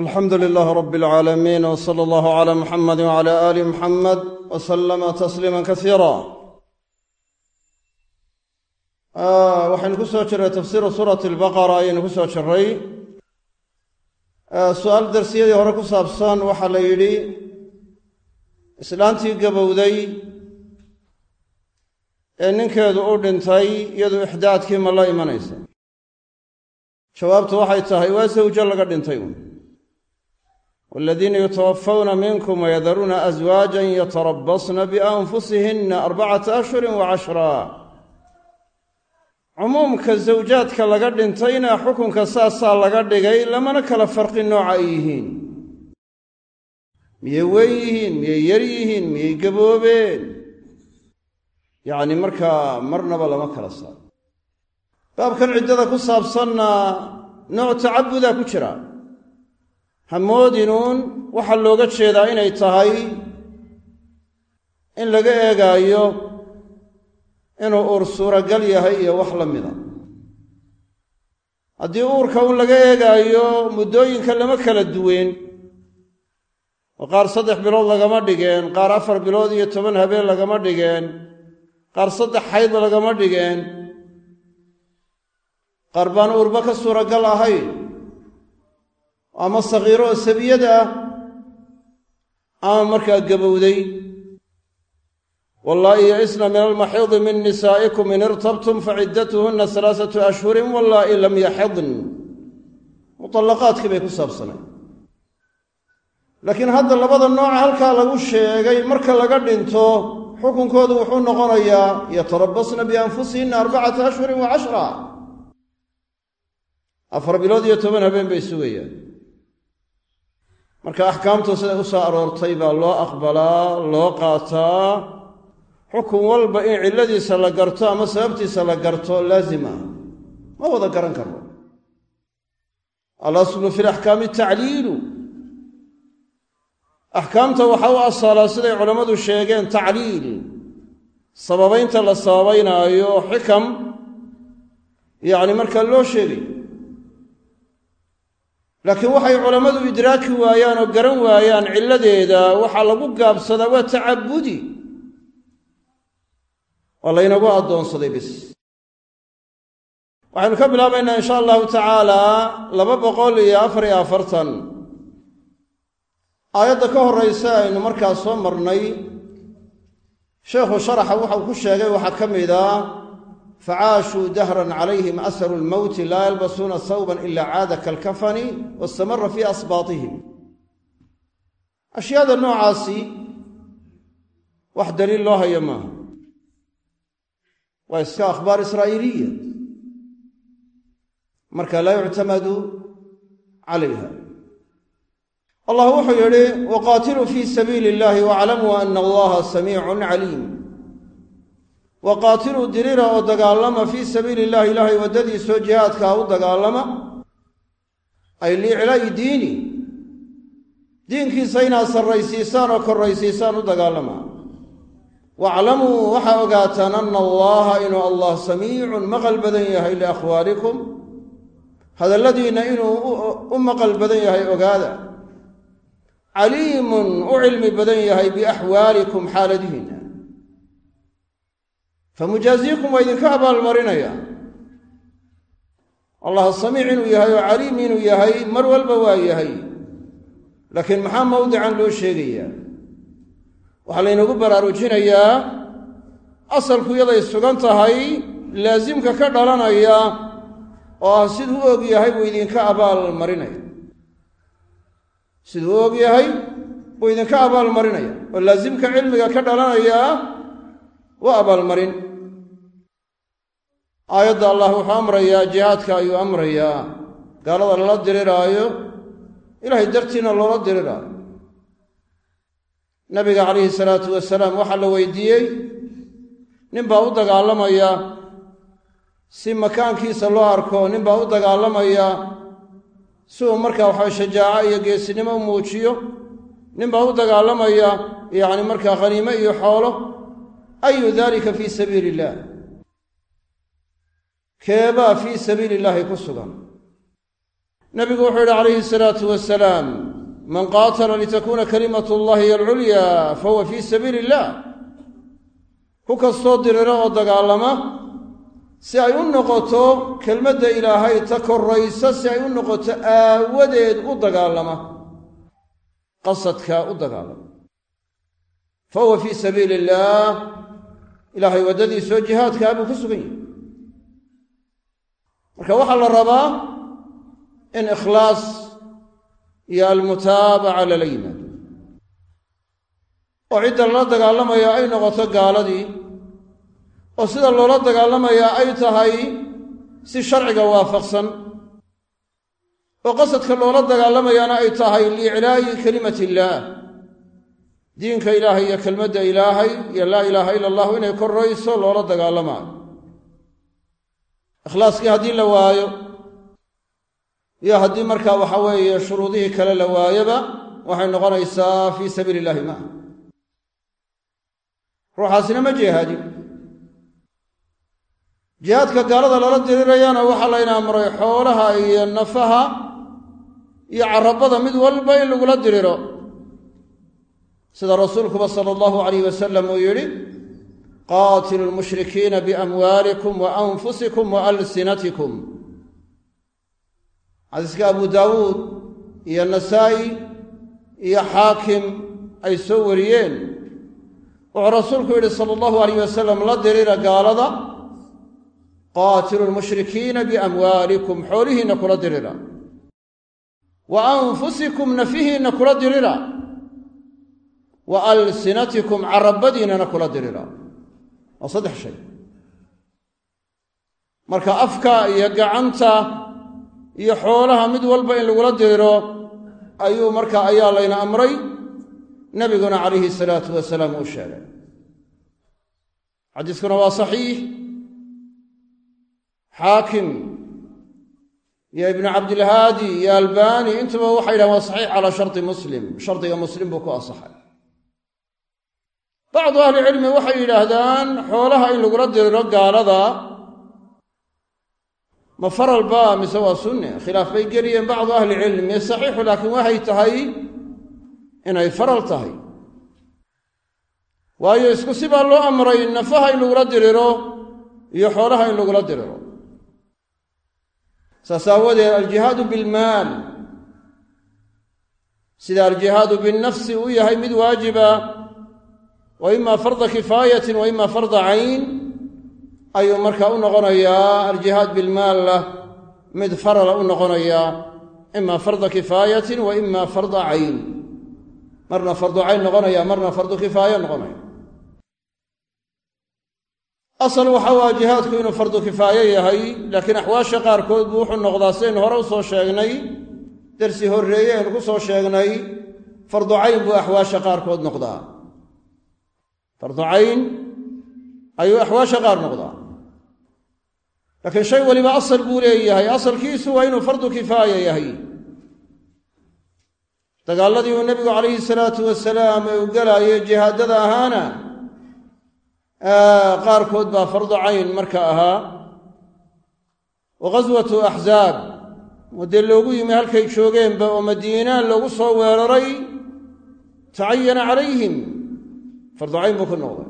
alxamdu lilaah rab alcaalamiin w sala allahu cala muxamadi wcala aali muxamed w salama tasliima kasiira waxaynu ku soo jirray tafsiiru suurati albaqara ayaynu ku soo jiray. Su'aal darsiyadii hore ku saabsan waxaa la yidhi islaantii gabowday ee ninkeedu u dhintay iyadu ixdaadkii ma la imanaysa. Jawaabtu waxay tahay waa sawjo laga dhintay waladiina yutawafawna minkum wayadaruuna aswaajan yatarabasna bianfusihinna arbacata ashhurin wa cashraa cumuumka sawjaadka laga dhintayna xukunka saasaa laga dhigay lamana kala farqi nooca ay yihiin miyay weyn yihiin miyay yar yihiin miyay gaboobeen yacni markaa marnaba lama kala saaro baabkan ciddada ku saabsanna nooc tacabudaa ku jira hamoodinuun waxaa looga jeedaa inay tahay in laga eegaayo inuu uur suuragal yahay iyo wax la mida. Haddii uurka un laga eegaayo muddooyinka lama kala duween oo qaar saddex bilood lagama dhigeen qaar afar bilood iyo toban habeen lagama dhigeen qaar saddex xayd lagama dhigeen qaar baan uurba ka suuragal ahayn ama sakiiro oo sabiyada ah ama markaa gabowday. Wallaahi yaisna min almaxiidi min nisaa'ikum in irtabtum faciddatuhunna alaasatu ashhurin wallaahi lam yaxidn muطallaqaadkii bay ku saabsanay. Laakiin hadda labada nooca halkaa lagu sheegay marka laga dhinto xukunkoodu wuxuu noqonayaa yatarabasna bianfusihinna arbacata ashhurin wa cashra. Afar bilood iyo toban habeen bay sugayaan marka axkaamtu siday u soo aroortay baa loo aqbalaa loo qaataa. Xukun walba in cilladiisa la garto ama sababtiisa la garto laazim ah. Ma wada garan karno. Alaslu fi laxkaami tacliilu. Axkaamta waxaa u asaalaa siday culammadu sheegeen tacliil. Sababaynta la sababaynaayo xikam. Yacni markaa loo sheegay laakiin waxay culammadu idraaki waayaan oo garan waayaan cilladeeda waxaa lagu gaabsadaa waa tacabudi. Waa laynagu addoonsaday bis waxaynu ka bilaabaynaa insha allahu tacaala laba boqol iyo afar iyo afartan. Aayadda ka horraysa aynu markaa soo marnay. Sheekhu sharaxa waxau ku sheegay waxaa ka mid a facaashuu dahran calayhim asaru lmowti laa yalbasuuna hawban ila caada kalkafani wastamara fii asbaatihim ashyaada noocaasi wax daliil loo hayo maaha waa iska akhbaar israa'iiliya marka laa yuctamadu calayha allah wuxuu yidhi waqaatiluu fii sabiili illahi waclamuu ana allaha samiicun caliim waqaatiluu dirira oo dagaalama fii sabiili illahi ilaahay waddadiisoo jihaadkaa u dagaalama ay liiclaa'i diini. Diinkiisa inaad sarraysiisaan oo korraysiisaan u dagaalama. Waaclamuu waxaa ogaataan ana allaha inuu allah samiicun maqal badan yahay liakhwaalikum. Hadalladiinna inuu u maqal badan yahay ogaada. Caliimun u cilmi badan yahay biaxwaalikum xaaladihiinna famujaaziikum waa idinka abaalmarinaya allah samiic inuu yahay oo caliim inuu yahay mar walba waa yahay laakiin maxaa mawdican loo sheegayaa waxaa laynagu baraarujinayaa asalku yaday sugan tahay laasimka ka dhalanaya oo ah siduu u og yahay buu idinka abaalmarinaya siduu u og yahay buu idinka abaalmarinaya oo laasimka cilmiga ka dhalanaya waa abaalmarin aayadda allah wuxuu amrayaa jihaadka ayuu amrayaa. Gaalada lala diriraayo ilaahay dartiina loola diriraayo. Nabiga calayhi salaatu wasalaam waxaa la weydiiyey ninbaa u dagaalamaya si makaankiisa loo arko ninbaa u dagaalamaya si uu markaa waxaa shajaaco iyo geesinimo u muujiyo ninbaa u dagaalamaya yacni markaa khaniimo iyo xoolo ayu dalika fii sabiili illaah keebaa fii sabiili illaahi ku sugan. Nabigu wuxuu yidhi calayhi salaatu wasalaam man qaatala litakuna kalimat llahi hiy alculya fahuwa fii sabiili illah ku kastoo diriro oo dagaalama si ay u noqoto kelmadda ilaahay ta koraysa si ay u noqoto aawadeed u dagaalama. Qasadka u dagaalama. Fa huwa fii sabiili illaah ilaahay waddadiisoo jihaadkaa buu ku sugan yahay marka waxaa la rabaa in ikhlaas iyo almutaabaca lala yimaado. Oo cidda lala dagaalamayo ay noqoto gaaladii oo sida loola dagaalamayaa ay tahay si sharciga waafaqsan oo qasadka loola dagaalamayaana ay tahay liiclaa'i kelimat illaah. Diinka ilaahay iyo kelmadda ilaahay iyo laa ilaaha ila allahu inay korrayso loola dagaalamaayo ikhlaaskii haddii la waayo iyo haddii markaa waxa weeye shuruudihii kale la waayoba waxay noqonaysaa fii sabiili illahi maa ruuxaasina ma jihaadin. Jihaadka gaalada lala dirirayana waxaa layna amray xoolaha iyo nafaha iyo carabada mid walba in lagula diriro. Sida rasuulkuba sala allahu alayh wasalam uu yidhi qaatilu lmushrikiina biamwaalikum wa anfusikum wa alsinatikum xadiiska abu daawuud iyo nasaa'i iyo xaakim ay soo wariyeen wuxuu rasuulku yidhi sala allahu alayh wasalam la dirira gaalada qaatilu lmushrikiina biamwaalikum xoolihiinna kula dirira wa anfusikum nafihiinna kula dirira wa alsinatikum carabadiinnana kula dirira waa saddex shay. Marka afka iyo gacanta iyo xoolaha mid walba in lagula diriro ayuu marka ayaa layna amray nabiguna calayhi salaatu wasalaam uu sheegay. Xadiiskuna waa saxiix. Xaakim iyo ibnu cabdilhaadi iyo albani intuba waxay yidhahan waa saxiix calaa sharti muslim. Shardiga muslim buu ku asaxay bacdu ahlicilmi waxay yidhaahdaan xoolaha in lagula diriro gaalada ma faral ba mise waa sunne khilaaf bay geliyeen bacdu ahlicilmi saxiixu laakiin waxay tahay inay faral tahay. Waayo isku si baa loo amray nafaha in lagula diriro iyo xoolaha in lagula diriro saas aawadeed aljihaadu bilmaal. Sida aljihaadu binnafsi u yahay mid waajiba wa ima farda kifaayatin wa ima farda cayn ayuu markaa u noqonayaa aljihaad bilmaalla mid farala u noqonayaa ima farda kifaayatin wa ima farda cayn marna fardu cayn noqonaya marna fardu kifaaya noqonaya. Asal waxa waa jihaadku inuu fardu kifaaye yahay laakiin axwaasha qaarkood buu wuxuu noqdaa sidaynu hore u soo sheegnay darsi horreeye aynu ku soo sheegnay fardu cayn buu axwaasha qaarkood noqdaa fardu cayn ayuu axwaasha qaar noqdaa. Laakiin shay waliba asal buu leeyahay asalkiisu waa inuu fardu kifaaya yahay. Dagaaladii uu nebigu calayhi salaatu wasalaam u galaayay jihaadada ahaana qaarkood baa fardu cayn marka ahaa. Wa ghaswatu axzaab oo dee loogu yimi halkay joogeenba oo madiina loogu soo weeraray tacayana calayhim fardu cayn buu ku noqday.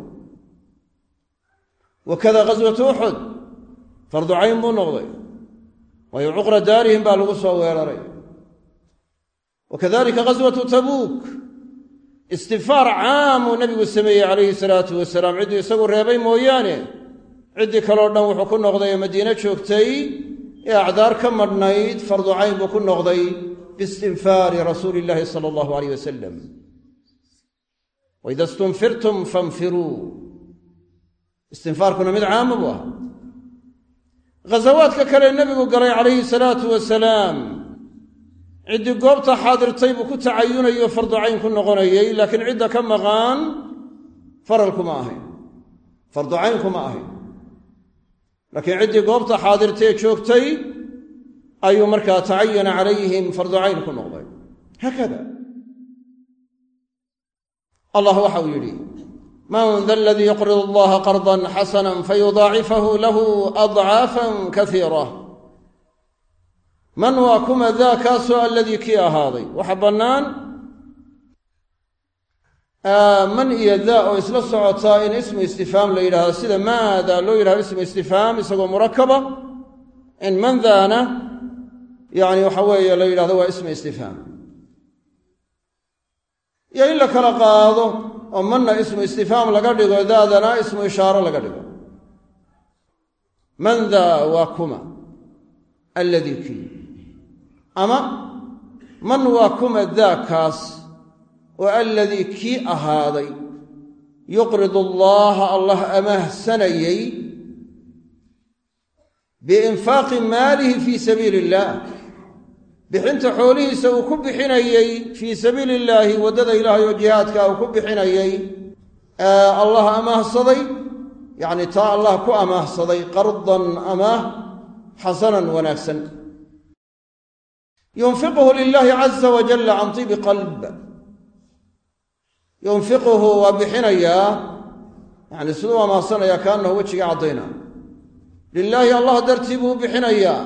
Wakada ghaswatu uxud fardu cayn buu noqday. Waayo cuqra daarihim baa lagu soo weeraray. Wakadalika ghaswatu tabuuk. Istinfaar caamuu nabigu sameeyey calayhi salaatu wasalaam cidduu isagu reebay mooyaane. Ciddii kaleo dhan wuxuu ku noqday ee madiine joogtay. Ee acdaar ka madhnayd fardu cayn buu ku noqday. Biistinfaari rasuuli illaahi sala allahu aleyh wasalam waida stunfirtum fanfiruu. Istinfaarkuna mid caama buu ahaa ghasawaadka kale nebigu galay calayhi salaatu wasalaam ciddii goobta xaadirtay buu ku tacayunayo fardu cayn ku noqonayay laakiin cidda ka maqaan faralkuma ahayn. Fardu caynkuma ahayn. Laakiin ciddii goobta xaadirtay ee joogtay ayuu markaa tacayana calayhim fardu cayn ku noqday. Haakada allah waxa uu yidhi man da aladii yuqrid allaha qardan xasana fayudaacifahu lahu adcaafan kaiira man waa kuma daa kaasoo alladii kii ahaaday? Waxa bannaan. Man iyo daa oo isla socotaa in ismu istifhaam la yidhahdo sida maada loo yidhahdo ismu istifhaam isagoo murakaba in man daana yani waxa weeye la yidhahdo waa ismu istifhaam iyo in la kala qaado oo manna ismu istifhaam laga dhigo daadana ismu ishaaro laga dhigo. Man daa waa kuma alladii kii ama man waa kuma daa kaas oo alladii kii ahaaday. Yuqridu allaaha allah amaahsanayey biinfaaqi maalihi fii sabiili illaah bixinta xoolihiisa uu ku bixinayey fii sabiili illaahi waddada ilaahay oo jihaadka uu ku bixinayey allah amaahsaday yacni taa allah ku amaahsaday qardan amaah xasanan wanaagsan. Yunfiquhu lilaahi caza wajalla can tibi qalb. Yunfiquhu waa bixinayaa yani siduu amaahsanayaa kaanahu wejiga caddayna lilaahi allah dartii buu u bixinayaa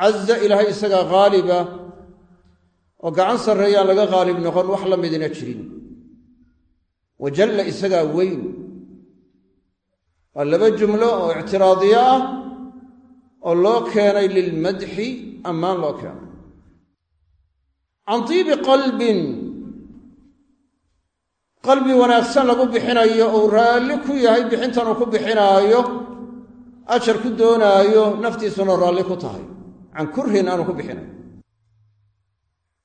caza ilaahay isagaa haaliba oo gacan sarreeyaan laga haalib noqon wax la midina jirin. Wajalla isagaa weyn. Waa laba jumlo oo ictiraadiyo ah oo loo keenay lilmadxi ammaan loo keenay. Can tiibi qalbin qalbi wanaagsan lagu bixinayo uu raalli ku yahay bixintan uu ku bixinaayo ajar ku doonaayo naftiisuna raalli ku tahay can kurhin aanu ku bixinayo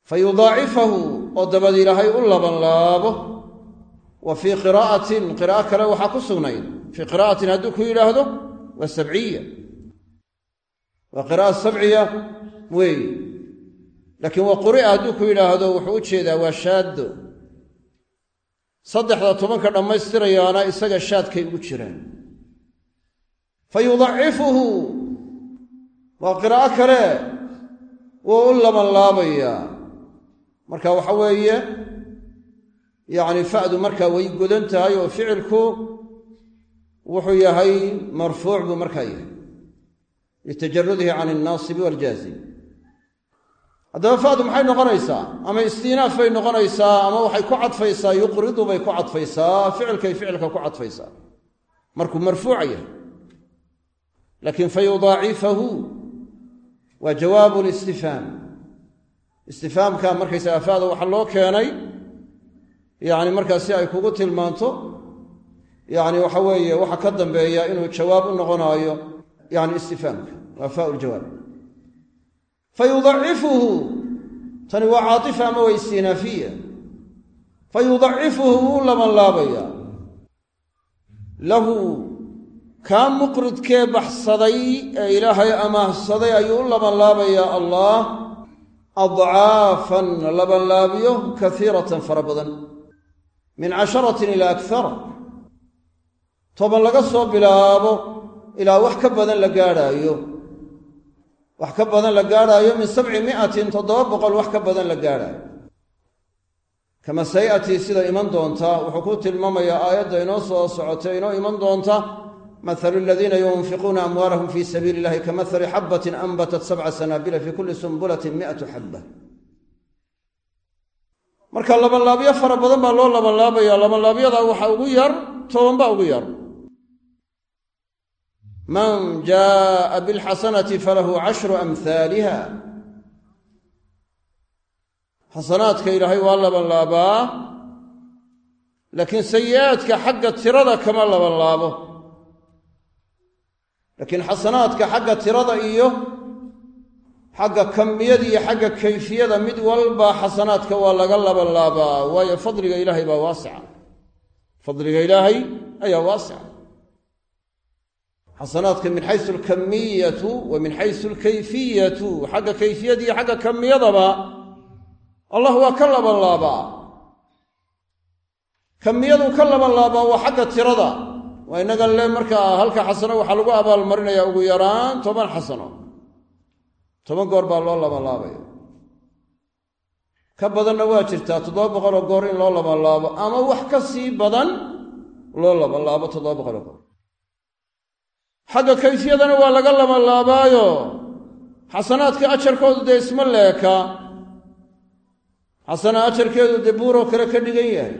fa oo dabad ilaahay u labanlaabo wa fii qiraa'atin qiraa'o kale waxaa ku sugnayd. Fii qiraa'atin hadduu ku yidhaahdo waa sabciya. Waa qira'a sabciya weeye laakiin waa quri'a hadduu ku yidhaahdo wuxuu u jeedaa waa shaaddo. Saddexda tobanka dhammaystirayaana isaga shaadkay ugu jiraan. Fa waa qiraa'o kale wuu u labanlaabayaa marka waxa weeye yacni fa'du markaa way godan tahay oo ficilku wuxuu yahay marfuuc buu markaa yahay. Litajarudihi can alnaasibi waljaazim haddaba fa'du maxay noqonaysaa? Ama istiinaaf bay noqonaysaa? Ama waxay ku cadfaysaa? Yuqridu bay ku cadfaysaa. Ficilkay ficilka ku cadfaysaa. Markuu marfuuca yahay. Laakiin fa yudaacifahu waa jawaabu listifhaam istifhaamka markaysaga fa'da waxaa loo keenay yacni markaa si ay kugu tilmaanto yacni waxa weeye waxa ka dambeeya inuu jawaab u noqonaayo yani istifhaamka waa faa ljawaab fayudacifuhu tani waa caaifa ama waa istinaafiya fayudacifuhu wuu labanlaabayaa lahu kaa muqridkee baxsaday ee ilaahay amaahsaday ayuu u labanlaabayaa allah adcaafan labanlaabyo kaiiratan fara badan. Min casharatin ilaa akara toban laga soo bilaabo ilaa wax ka badan la gaadhaayo. Wax ka badan la gaadhaayo min sabci miatin toddoba boqol wax ka badan la gaadhaayo. Kama say'atii sida iman doonta wuxuu ku tilmaamayaa aayadda inoo soo socotay inoo iman doonta mathalu aladiina yunfiquuna amwaalahum fii sabiili illahi kamahali xabbatin anbatat sabca sanaabila fii kulli sumbulatin mi'atu xabba marka labanlaabyo fara badan baa loo labanlaabaya labanlaabyada waxa ugu yar toban baa ugu yar man jaaa bilxasanati falahu cashru amhaaliha xasanaadka ilaahay waa labanlaabaa laakiin sayi'aadka xagga tirada kama labanlaabo laakiin xasanaadka xagga tirada iyo xagga kamiyada iyo xagga kayfiyada mid walba xasanaadka waa laga labanlaabaa waayo fadliga ilaahay baa waasica. Fadliga ilaahay ayaa waasica. Xasanaadka min xaysu alkamiyatu wa min xaysu alkayfiyatu xagga kayfiyada iyo xagga kamiyadaba allah waa ka labanlaabaa kamiyadu ka labanlaabaa waa xagga tirada waa innaga le markaa halka xasano waxaa lagu abaalmarinayaa ugu yaraan toban xasano. Toban goor baa loo labanlaabaya ka badanna waa jirtaa toddoba boqoloo goor in loo labanlaabo ama wax ka sii badan loo labanlaabo toddoba boqoloo goor. Xagga kayfiyadana waa laga labanlaabaayo xasanaadka ajarkoodu dee isma leeka. Xasana ajarkeedu dee buuroo kale ka dhigan yahay.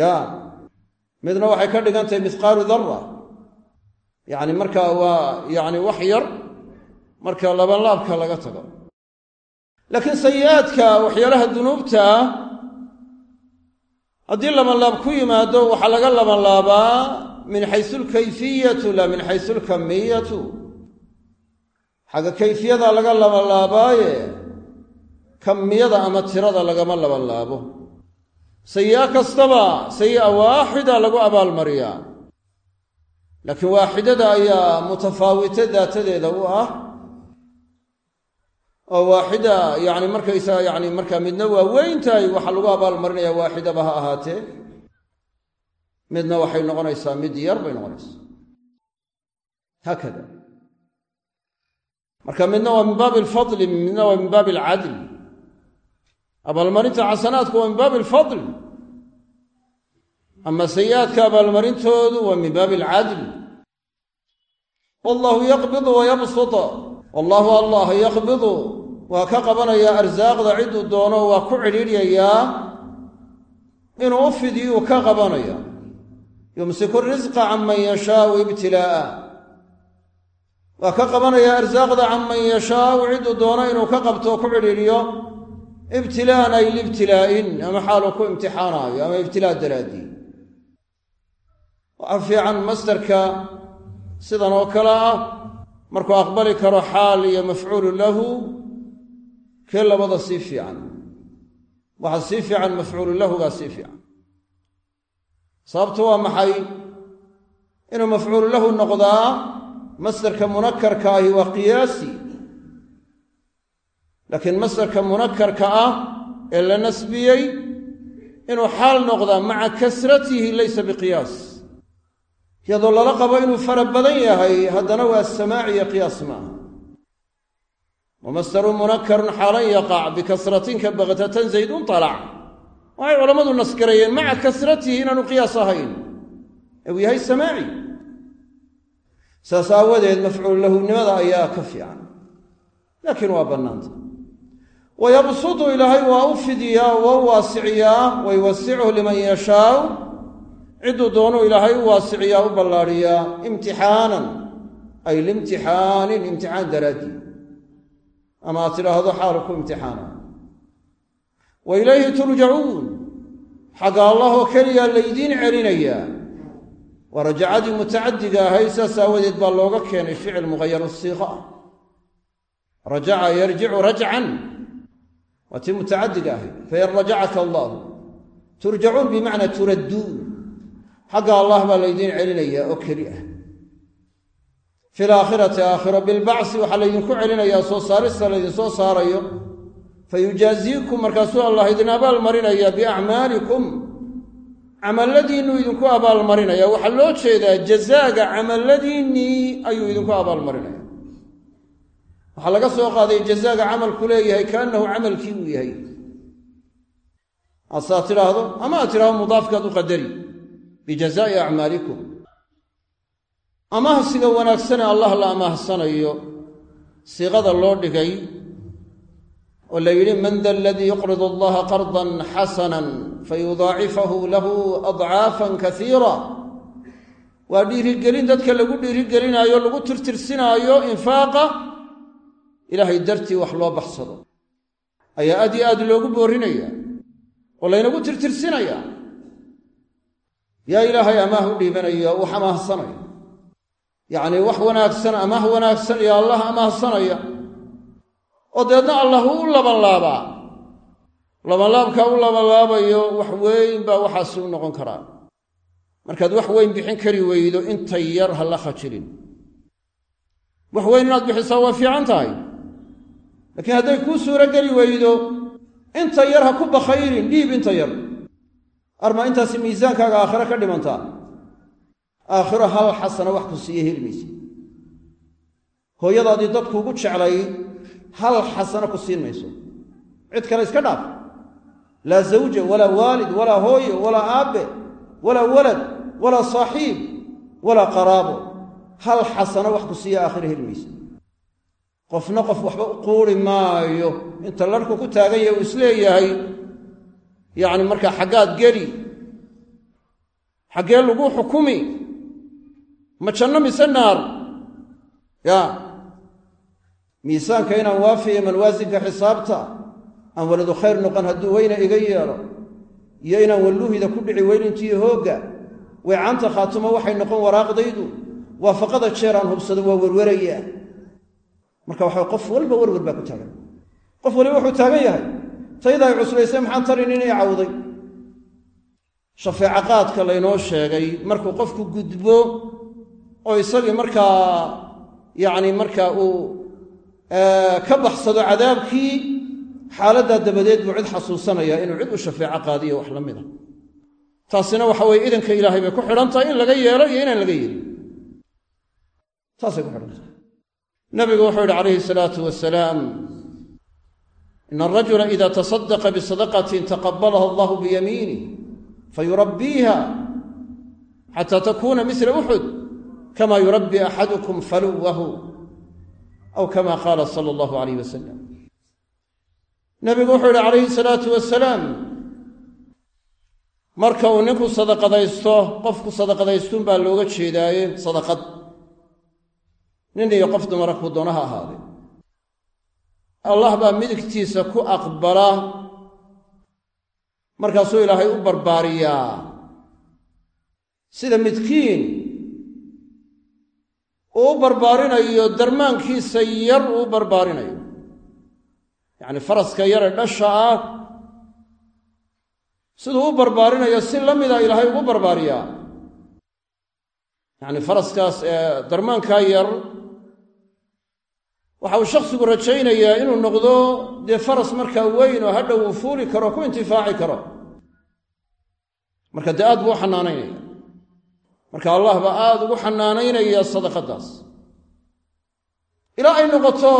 Ya midna waxay ka dhigan tahay mithqaalu dara yacni marka waa yacni wax yar marka labanlaabka laga tago. Laakiin sayi'aadka waxyaalaha dunuubta haddii labanlaab ku yimaado waxaa laga labanlaabaa min xaysu alkayfiyatu laa min xaysu alkamiyatu xagga kayfiyada laga labanlaabaaye kamiyada ama tirada lagama labanlaabo sayi'a kastaba sayi'a waaxida lagu abaalmariyaa. Laakiin waaxidada ayaa mutafaawito daatadeeda u ah. Oo waaxida yani markaysaga yani markaa midna waa weyn tahay waxaa lagu abaalmarinaya waaxidaba ha ahaatee. Midna waxay noqonaysaa mid yar bay noqonaysaa. Haakada. Marka midna waa min baabi alfadli midna waa min baabi alcadl abaalmarinta xasanaadku waa min baabi alfadl. Ama sayi'aadka abaalmarintoodu waa min baabi alcadl. Wallahu yaqbidu wa yabsuta. Wallahu allah yaqbidu. Waa ka qabanayaa arsaaqda cidduu doono waa ku cidhiidhyayaa inuu u fidiyuu ka qabanaya. Yumsiku risqa can man yashaau ibtilaa'a. Waa ka qabanayaa arsaaqda can man yashaau cidduu doono inuu ka qabto ku cidhiidhiyo ibtilaa'an ay libtilaa'in ama xaaluu ku imtixaanaayo ama ibtilaa daraaddii waxaa fiican masdarka sidan oo kale ah markuu aqbali karo xaal iyo mafcuulu lahu kee labada sii fiican? Waxaa sii fiican mafcuulu lahugaa sii fiican. Sababtu waa maxay? Inuu mafcuulu lahu noqdaa masdarka munakarka ahi waa qiyaasi laakiin masdarka munakarka ah ee la nasbiyey inuu xaal noqdaa maca kasratihi laysa biqiyaas iyadoo lala qabo inuu fara badan yahay haddana waa samaaciyo qiyaas maaha. Wamastaru munakarun xaalan yaqac bikasratinka baktatan zaydun talac. Waxay culammadu nasgareeyeen maca kasratihi inaanu qiyaas ahayn. Ee uu yahay samaaci. Saas aawadeed mafcuul lahuwnimada ayaa ka fiican. Laakiin waa bannaanta wayabsudu ilaahay waa u fidiyaa waa u waasiciyaa wayuwasichu liman yashaau cidduu doonuu ilaahay u waasiciyaa u ballaadhiyaa imtixaanan ay limtixaanin imtixaan daraaddii ama aad tidhaahdo xaalu ku imtixaana wa ilayhi turjacuun xagga allah oo keliyaa laydiin celinayaa waa rajacadii mutacadiga ahayd saas aawadeed baa looga keenay ficil muqayaru siiqa ah rajaca yarjicu rajcan waa tii mutacadiga ahayd fain rajacaka allahu. Turjacuun bimacnaa turadduun xagga allah baa laydiin celinayaa oo keli ah. Fi laakhirati aakhiro bilbacsi waxaa laydinku celinayaa soo saarista laydinsoo saarayo. Fayujaaziikum markaasuu allah idin abaalmarinaya biacmaalikum. Camalladiinnuu idinku abaalmarinaya waxaa loo jeedaa jazaaga camalladiinnii ayuu idinku abaalmarinaya waxaa laga soo qaaday jazaaga camalku leeyahay kaannahu camalkii uu yahay. Asaad tidhaahdo ama aad tidhahdo mudaafkaad u qadari bijazaa'i acmaalikum. Amahsiga wanaagsane allah la amaahsanayo siiqada loo dhigay oo la yidhi man da aladii yuqridu allaha qardan xasanan fayudaacifahu lahu adcaafan kasiira waa dhiirigelin dadka lagu dhiirigelinaayo lagu tirtirsinaayo infaaqa ilaahay dartii wax loo baxsado. Ayaa aad iyo aad loogu boorinaya oo laynagu tirtirsinaya. Yaa ilaahay amaah u dhiibanaya wax amaahsanaya. Yacnii wax wanaagsan amaah wanaagsan iyo allah amaahsanaya. Oo deedna allah u labanlaabaa. Labanlaabkaa u labanlaabayo wax weyn baa waxaasi u noqon karaa. Markaad wax weyn bixin kari weydo inta yar ha la khajilin. Wax weyn inaad bixisaa waa fiican tahay laakiin hadday kuu suuro geli weydo inta yar ha ku bakhayrin dhiib inta yar. Arma intaasi miisaankaaga aakhiro ka dhimantaa aakhiro hal xasana wax ku siiya heli mayse hooyadaadii dadkuugu jeclay hal xasano ku siin mayso. Cid kale iska dhaaf. Laa zawja walaa waalid walaa hooyo walaa aabbe walaa walad walaa saaxiib walaa qaraabo. Hal xasano wax ku siiya aakhiro heli mayse qofna qof waxba u quuri maayo. Inta larhku ku taagan yahay uu is leeyahay yacni markaa xaggaad geli xaggee lagu xukumi ma janno mise naar? Ya miisaanka inaan waafiya manwaasinka xisaabta aan waladu khayr noqon hadduu weyna iga yeelo iyo inaan walluhida ku dhici weynintiiyo hoogga weecaanta khaatumo waxay noqon waraaqdaydu waafaqada jeer aan hubsado waa werwerayaa marka waxa qof walba werwer baa ku taagan. Qof waliba wuxuu taagan yahay. Tayda ay cuslaysay maxaan tarin inay cawday? Shafeeco qaadka laynoo sheegay. Markuu qofku gudbo oo isagii markaa yacni markaa uu ka baxsado cadaabkii xaaladdaa dabadeed buu cid xasuusanaya inuu cid u shafeeco qaadiyo wax la mida. Taasina waxa weye idanka ilaahay bay ku xidhan tahay in laga yeelo iyo inaan laga yeelin. Taasay ku xidhan tahay nabigu wuxuu yidhi calayhi salaatu wasalaam ina arajula ida tasadaqa bisadaqatin taqabalaha allahu biyamiinih fayurabbiiha xata takuna mila uxud kama yurabbi axadukum faluwahu aw kama qaala sala allahu alayh wasalam nabigu wuxuu yihi calayhi salaatu wasalaam marka uu ninku sadaqadaysto qofku sadaqadaystuun baa looga jeedaaye sadaqad nin iyo qof dumara kuu doonaha ahaadee allah baa midigtiisa ku aqbala. Markaasuu ilaahay u barbaariyaa. Sida midkiin uu u barbaarinayo darmaankiisa yar uu barbaarinayo. Yacni faraska yare dhasha ah. Siduu u barbaarinayo si la mida ilaahay ugu barbaariyaa. Yacni faraskaas ee darmaankaa yar waxa uu shakhsigu rajaynayaa inuu noqdo dee faras markaa weyn oo hadhow uu fuuli karo ku intifaaci karo. Marka dee aad buu u xanaanaynaya marka allah baa aada ugu xanaanaynaya sadaqadaas. Ilaa ay noqoto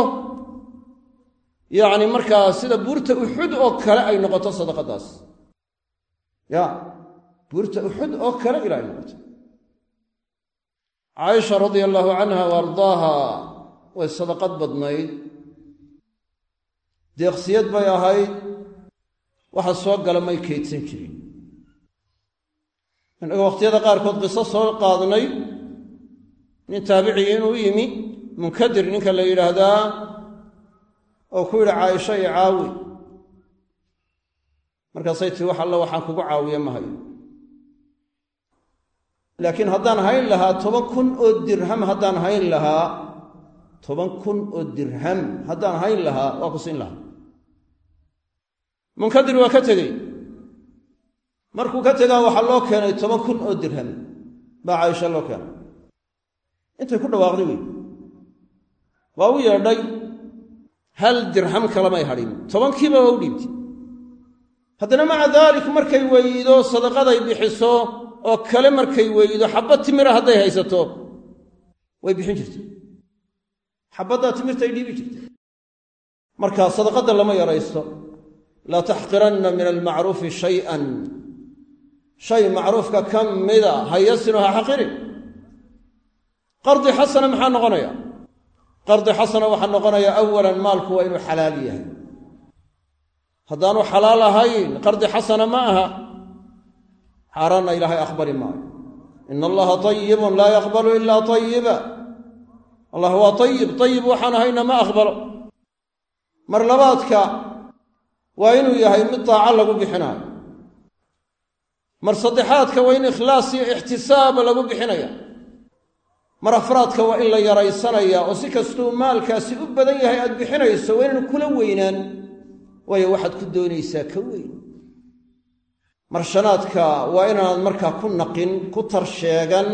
yacni markaa sida buurta uxud oo kale ay noqoto sadaqadaas. Ya buurta uxud oo kale ilaa ay noqoto. Caaisha radia allaahu canha wa ardaaha way sadaqad badnayd. Deeqsiyad bay ahayd waxa soo gala may kaydsan jirin. Innaga wakhtiyada qaarkood qiso soo qaadnay nin taabicii inuu yimi munkadir ninka la yidhaahdaa oo ku yidhi caaisha i caawi. Markaasay tii wax alla waxaan kugu caawiye ma hayo. Laakiin haddaan hayn lahaa toban kun oo dirham haddaan hayn lahaa toban kun oo dirham. Haddaan hayn lahaa waa ku siin lahaa. Munkadir waa ka tegey. Markuu ka tegaa waxaa loo keenay toban kun oo dirham. Baa caaisha loo keenay. Intay ku dhawaaqday wey waa u yeedhay hal dirham kalamay hadhin. Tobankiiba waa u dhiibtay. Haddana maca daalik markay weydo sadaqaday bixiso oo kale markay weydo xabba timira hadday haysato way bixin jirtay xabaddaa timirtay dhiibi jirtay. Marka sadaqadda lama yaraysto. Laa taxqiranna min almacruufi shay-an. Shay macruufka ka mida hayasino ha xaqirin. Qardi xasana maxaa noqonaya? Qardi xasana waxaa noqonaya awalan maalku waa inuu xalaal yahay. Haddaanu xalaal ahayn qardi xasana ma aha. Xaaraanna ilaahay aqbali maayo. Ina allaha tayibun laa yaqbalu ilaa tayiba allah waa tayib tayib waxaan ahayna ma aqbalo. Mar labaadka waa inuu yahay mid daaco lagu bixinaayo. Mar saddexaadka waa in ikhlaas iyo ixtisaab lagu bixinaya. Mar afraadka waa in la yaraysanaya oo si kastuu maalkaasi u badan yahay aad bixinayso waa inaan kula weynaan. Waayo waxaad ku doonaysaa ka weyn. Mar shanaadka waa inaanad markaa ku naqin ku tar sheegan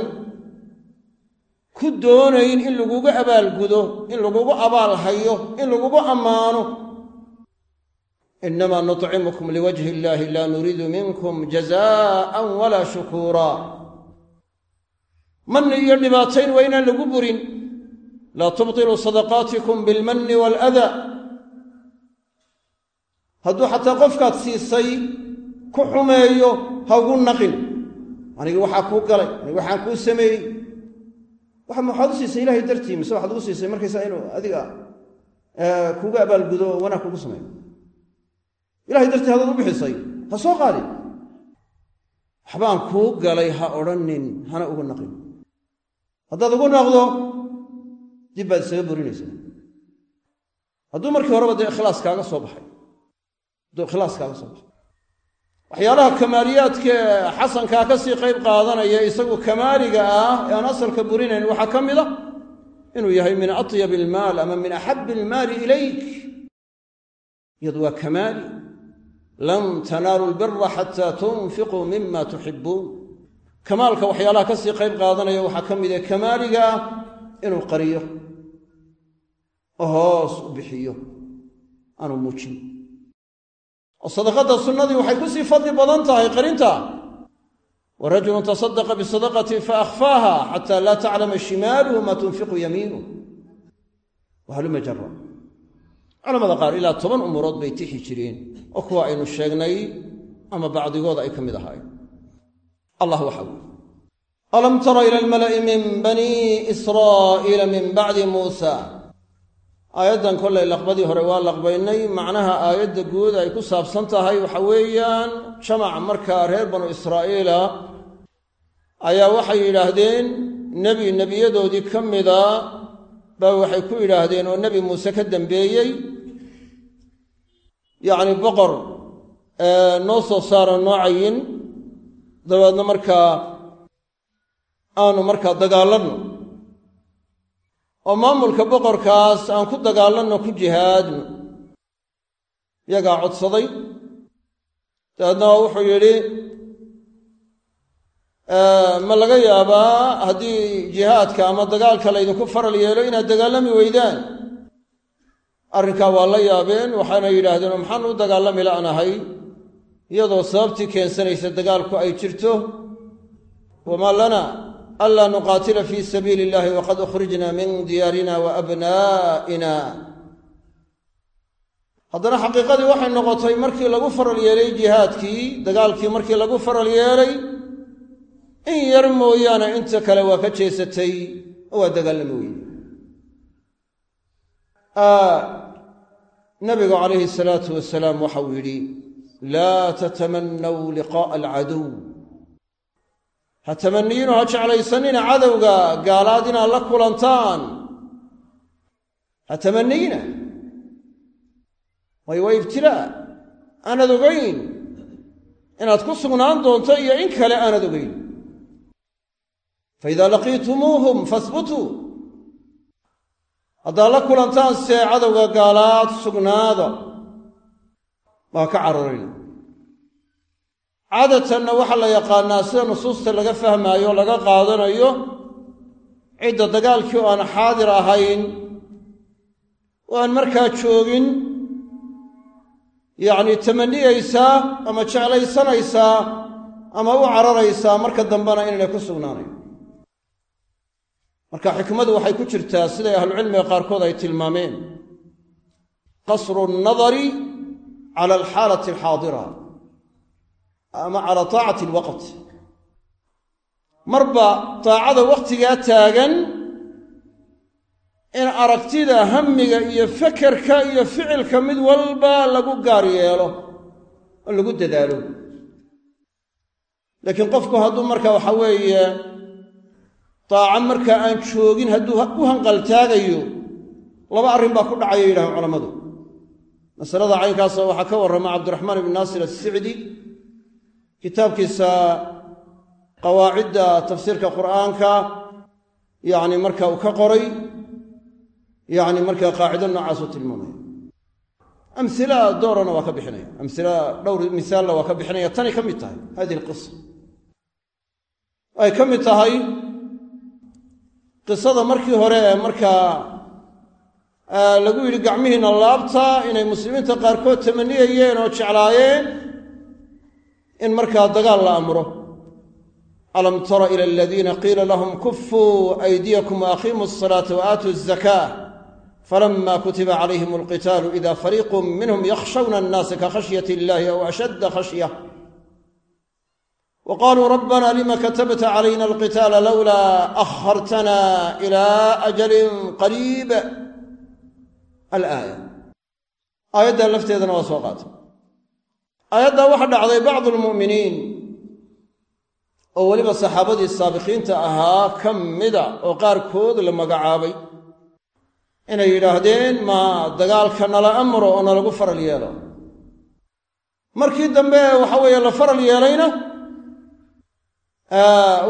ku doonayn in lagugu abaalgudo in lagugu abaalhayo in lagugu ammaano. Inamaa nuطcimukum liwajhi illahi laa nuriidu minkum jazaa'an walaa shukuuraa. Manni iyo dhibaatayn waa inaan lagu burin. Laa tubtiluu sadaqaatikum bilmanni waaladaa hadduu xataa qofkaad siisay ku xumeeyo ha ugu naqin. Anigi waxaa kuu galay anigi waxaan kuu sameeyey waxaad u siisay ilahay dartii mise waxaad ugu siisay markaysaa inuu adiga kugu abaalgudo oo wanaag kugu sameeyo? Ilahay dartii hadaad u bixisay ha soo qaadin waxbaan kuu galay ha odhanin hana ugu naqin. Haddaad ugu naqdo dib baad isaga burinaysaa hadduu markii horeba dee ikhlaas kaaga soo baxay. Hadduu ikhlaas kaaga soo baxay waxyaalaha kamaaliyaadka xasankaa ka sii qayb qaadanaya isagu kamaaliga ah ee aan asalka burinayn waxaa ka mid a inuu yahay min atyab ilmaal ama min axab ilmaali ilayk iyadu waa kamaali. Lan tanaalu lbira xataa tunfiquu mima tuxibuun kamaalka waxyaalaha ka sii qayb qaadanaya waxaa ka mid a kamaaliga ah inuu qariyo oo hoos u bixiyo aanu muujin oo sadaqadda sunnadii waxay ku sii fadli badan tahay qarinta. Wa rajulun tasadaqa bisadaqatin faahfaaha xata laa taclama shimaaluhu maa tunfiqu yamiinuh wahaluma jara culamada qaar ilaa toban umurood bay tixi jireen oo kuwa aynu sheegnay ama bacdigooda ay ka mid ahaayeen. Allah waxa wuli alam tara ila almala'i min bani israa'iila min bacdi muusa aayaddan kollay laqbadii hore waa laqbaynay. Macnaha aayadda guud ay ku saabsan tahay waxa weeyaan jamac markaa reer banu israa'iila ayaa waxay yidhaahdeen nebi nebiyadoodii ka mida baa waxay ku yidhaahdeen oo nebi muuse ka dambeeyey. Yacni boqor noo soo saara noocayin dabeedna markaa aanu markaa dagaalanno oo maamulka boqorkaas aan ku dagaalanno ku jihaadno yagaa codsaday. Dabeedna wuxuu yidhi ma laga yaabaa haddii jihaadka ama dagaalka laydinku faral yeelo inaad dagaalami weydaan. Arrinkaa waa la yaabeen waxaana yidhaahdeen oo maxaan u dagaalami la'nahay? Iyadoo sababtii keensanaysa dagaalku ay jirto wamaa lana anlaa nuqaatila fii sabiili illahi waqad ukhrijna min diyaarina wa abnaa'ina haddana xaqiiqadii waxay noqotay markii lagu faral yeelay jihaadkii dagaalkii markii lagu faral yeelay in yar mooyaane inta kale waa ka jeesatay oo waa dagaalami weyne nabigu calayhi salaatu wasalaam waxau yidhi laa tatamannaw liqaa'a alcaduw ha tamaniyiinu ha jeclaysanina cadowga gaalaad inaad la kulantaan. Ha tamaniyina waayo waa ibtilaa aanad ogayn inaad ku sugnaan doonto iyo in kale aanad ogayn faidaa laqiitumuuhum fahbutuu haddaad la kulantaan see cadowga gaalaad sugnaada waa ka cararayna cadatanna waxaa la yaqaannaa sida nusuusta laga fahmaayo laga qaadanayo cidda dagaalkii oo aan xaadir ahayn oo aan markaa joogin yacnii tamaniyaysaa ama jeclaysanaysaa ama u cararaysaa marka dambena inaynay ku sugnaanayn. Marka xikmadu waxay ku jirtaa siday ahlucilmiga qaarkood ay tilmaameen. Qasru nnadari cala alxaalati alxaadira ama cala taacati alwaqt marba taacada wakhtigaa taagan in aragtida hamiga iyo fekerka iyo ficilka mid walba lagu gaar yeelo oo lagu dadaalo. Laakiin qofku hadduu marka waxa weeye daaco markaa aan joogin hadduu u hanqaltaagayo laba arrin baa ku dhacaya yidhahaan culammadu. Masalada caynkaasa waxaa ka warrama cabdiraxmaan ibn naasir assicdi kitaabkiisa qawaacidda tafsiirka qur'aanka yacni marka uu ka qoray yacni markaa qaacido noocaasuu tilmaamaya amhila doorana waa ka bixinaya. Amhila dhowr misaalna waa ka bixinaya. Tanay ka mid tahay hadihi alqisa ay ka mid tahay qisada markii hore ee markaa lagu yidhi gacmihiinna laabta inay muslimiinta qaarkood tamaniyayeen oo jeclaayeen in markaa dagaal la amro. Alam tara ila aladiina qiila lahum kufuu aydiyakum waaqiimu asalaata waaatuu azakaa falama kutiba calayhim alqitaalu ida fariiqu minhum yakhshawna annaasa ka khashyati illahi aw ashadda khashya. Waqaaluu rabbana lima katabta calayna alqitaala lowlaa akhartana ila ajalin qariib. Alaaya. Aayaddaa lafteedana waa soo qaatay aayaddaa waxaa dhacday bacdu lmu'miniin oo weliba saxaabadii saabiqiinta ahaa ka mida oo qaarkood la magacaabay. Inay yidhaahdeen ma dagaalka nala amro oo nalagu faral yeelo. Markii dambe waxa weeye la faral yeelayna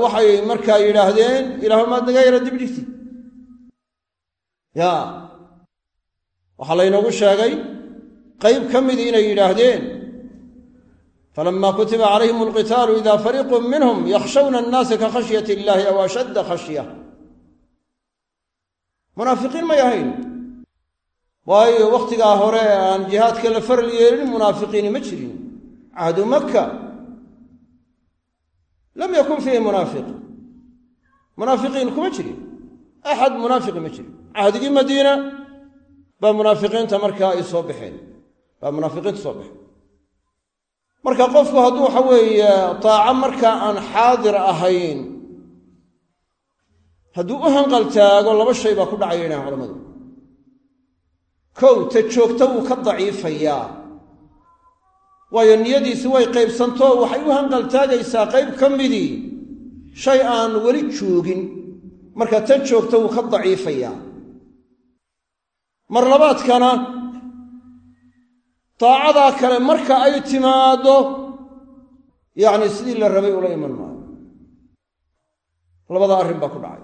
waxay markaa yidhaahdeen ilaahuma naga yara dibdhigti ya waxaa laynoogu sheegay qayb ka midii inay yidhaahdeen falama kutiba calayhim alqitaalu ida fariiqu minhum yakhshawna annaasa ka khashyati illahi aw ashadda khashya munaafiqiin may ahayn waayo wakhtigaa hore aan jihaadka la faral yeelin munaafiqiini ma jirin cahdu makka lam yakun fiihi munaafiq munaafiqiin kuma jirin axad munaafiqi ma jirin cahdigii madiina baa munaafiqiinta markaa ay soo baxeen baa munaafiqiinta soo marka qofku hadduu waxa weeye taaco markaa aan xaadir ahayn hadduu u hanqaltaago laba shay baa ku dhacaya inaha culamadu kow ta joogta wuu ka daciifayaa. Waayo niyadiisi way qaybsantoo waxay u hanqaltaagaysaa qayb ka midii shay aan weli joogin. Marka tan joogta wuu ka daciifayaa. Mar labaadkana daacadaa kale marka ay timaaddo yacni sidii la rabay ula iman maayo. Labada arrin baa ku dhacay.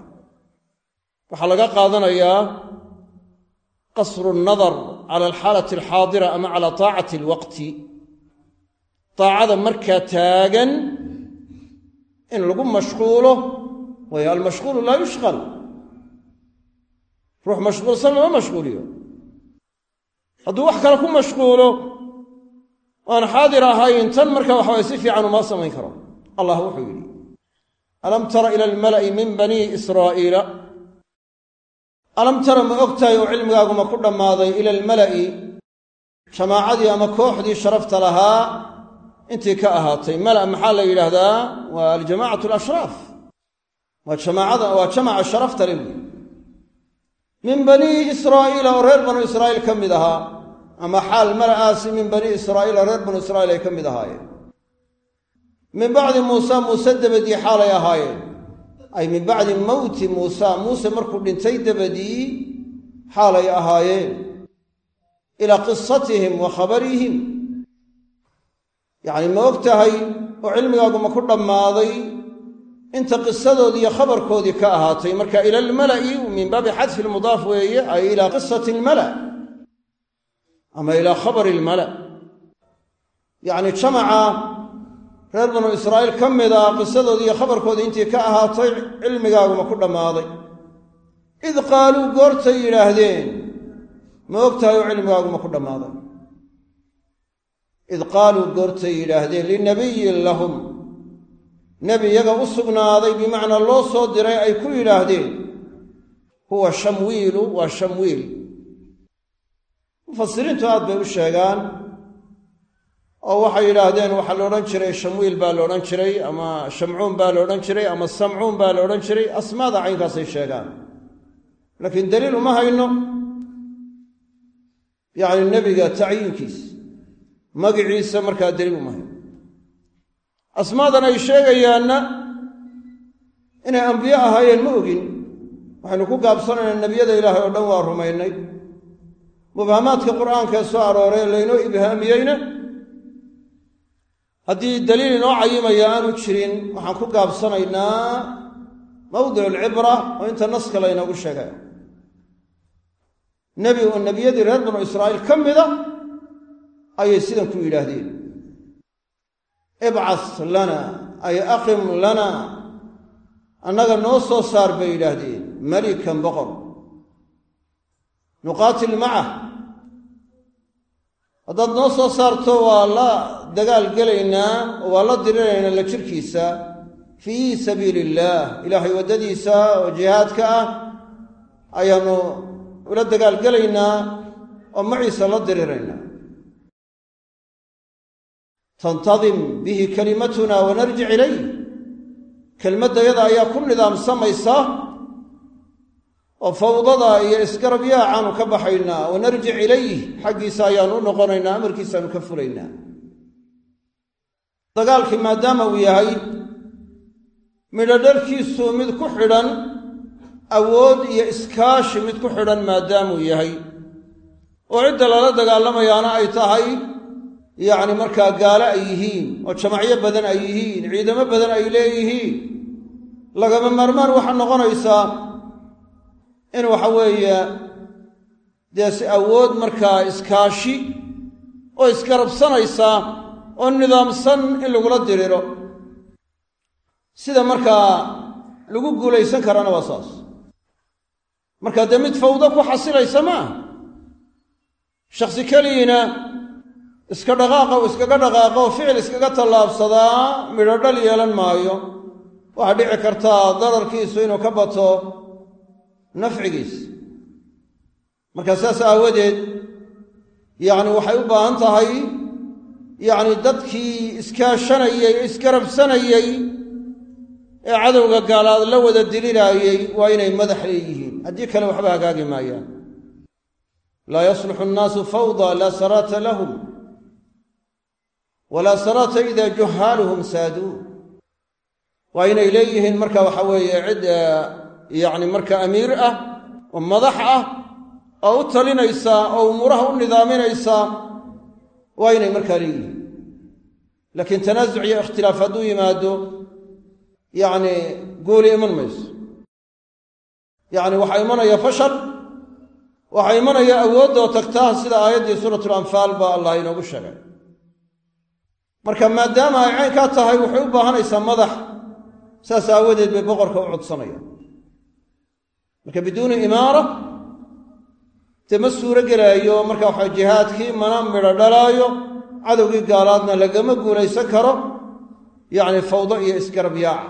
Waxaa laga qaadanayaa qasru nnadar cala alxaalati alxaadira ama cala taacati alwaqti. Daacada markaa taagan in lagu mashquulo waayo almashquulu laa yushqal. Ruux mashquulsan lama mashquuliyo hadduu wax kale ku mashquulo aan xaadir ahayn tan marka waxaway si fiican uma samayn karo. Allah wuxuu yidhi alam tara ila almala'i min banii israa'iila alam tara ma ogtahay oo cilmigaaguma ku dhammaaday ila almala'i jamaacadii ama kooxdii sharafta lahaa intii ka ahaatay. Mala maxaa la yidhaahdaa? Waa aljamacatu alashraaf waa jamaacada waa jamaca sharafta le buyi min banii israa'iila oo reer banu israa'iil ka mid ahaa ama xaal mala'aasi min banii israa'iila reer banu israa'iil ay ka mid ahaayeen. Min bacdi muusa muuse dabadii xaalay ahaayeen. Ay min bacdi mowti muusa muuse markuu dhintay dabadii xaalay ahaayeen. Ilaa qisatihim wa khabarihim. Yacni ma og tahay oo cilmigaaguma ku dhammaaday inta qisadoodii iyo khabarkoodii ka ahaatay marka ila almala'i min baabi xadfi lmudaaf weeye ay ilaa qisati almala ama ilaa khabari ilmala yacni jamaca reer banu israa'iil ka mida qisadoodii iyo khabarkoodii intii ka ahaatay cilmigaaguma ku dhammaaday. Id qaaluu goortay yidhaahdeen ma og tahay oo cilmigaaguma ku dhammaaday. Id qaaluu goortay yidhaahdeen linabiyin lahum nebi iyaga u sugnaaday bimacnaa loo soo diray ay ku yidhaahdeen huwa shamwiilu waa shamwiil. Mufasiriintu aad bay u sheegaan oo waxay yidhaahdeen waxaa la odhan jiray shamwiil baa la odhan jiray ama shamcuun baa la odhan jiray ama samcuun baa la odhan jiray. Asmaada caynkaasay sheegaan. Laakiin daliil uma hayno. Yacni nebiga tacyiinkiis magiciisa markaa daliil uma hayno asmaadan ay sheegayaanna inay ambiye ahaayeen ma ogin. Waxaynu ku gaabsanaynaa nebiyada ilaahay oo dhan waa rumaynay. Mubhamaadka qur'aankaee soo arooree laynoo ibhaamiyeyna. Haddii daliil inoo cayimaya aanu jirin waxaan ku gaabsanaynaa mawdicu alcibra oo inta naska laynoogu sheegay. Nebi oo nebiyadii reer banu israa'iil ka mida ayay sidan ku yidhaahdeen ibcas lana ay aqim lana. Annaga noo soo saar bay yidhaahdeen malikan boqor nuqaatil macah haddaad noo soo saarto waa la dagaal gelaynaa waa la diriraynaa la jirkiisa fii sabiili illaah ilaahay waddadiisa oo jihaadka ah ayaannu ula dagaal gelaynaa oo maciisa la diriraynaa tantadim bihi kalimatuna wanarjic ilayh. Kelmaddayada ayaa ku nidaamsamaysa oo fawdada iyo isgarab yaacaanu ka baxaynaa wa narjic ilayh xaggiisa ayaanu u noqonaynaa amarkiisaanu ka fulaynaa. Dagaalkii maadaama uu yahay midhodharkiisu mid ku xidhan awood iyo iskaashi mid ku xidhan maadaamuu yahay. Oo cidda lala dagaalamayaana ay tahay yacni markaa gaalo ay yihiin oo jamacyo badan ay yihiin ciidamo badan ay leeyihiin lagama maarmaan waxaa noqonaysaa in waxa weeye dee si awood markaa iskaashi oo isgarabsanaysaa oo nidaamsan in lagula diriro. Sida markaa lagu guulaysan karana waa saas. Marka dee mid fawdo ku xasilaysa ma ah shakhsi keligiina iska dhaqaaqa iskaga dhaqaaqa oo ficil iskaga tallaabsadaa midho dhal yeelan maayo. Waxaa dhici kartaa dararkiisu inuu ka bato nafcigiis. Marka saas aawadeed yacni waxay u baahan tahay yacni dadkii iskaashanayey o isgarabsanayey ee cadowga gaalaad la wada dilinaayey waa inay madax leeyihiin. Haddii kale waxba hagaagi maayaan. Laa yasluxu annaasu fawda laa saraata lahum walaa saraata ida juhaaluhum saaduu. Waa inay leeyihiin marka waxa weeye cid yacni marka amiir ah oo madax ah oo u talinaysa oo umuuraha u nidaaminaysa waa inay markaa leeyihiin. Laakiin tanaasuc iyo ikhtilaaf hadduu yimaado yacni guuli iman mayso. Yacni waxaa imanaya fashal waxaa imanaya awoodoo tagtaa sida aayaddii suuratulanfaal baa allah inoogu sheegay marka maadaama ay caynkaa tahay waxay u baahanaysaa madax. Saas aawadeed bay boqorka u codsanayaan. Marka biduuni imaara dee suuro gelaayo marka waxa jihaadkii mana midho dhalaayo cadowgii gaalaadna lagama guulaysan karo yacni fawdo iyo isgarab yaaca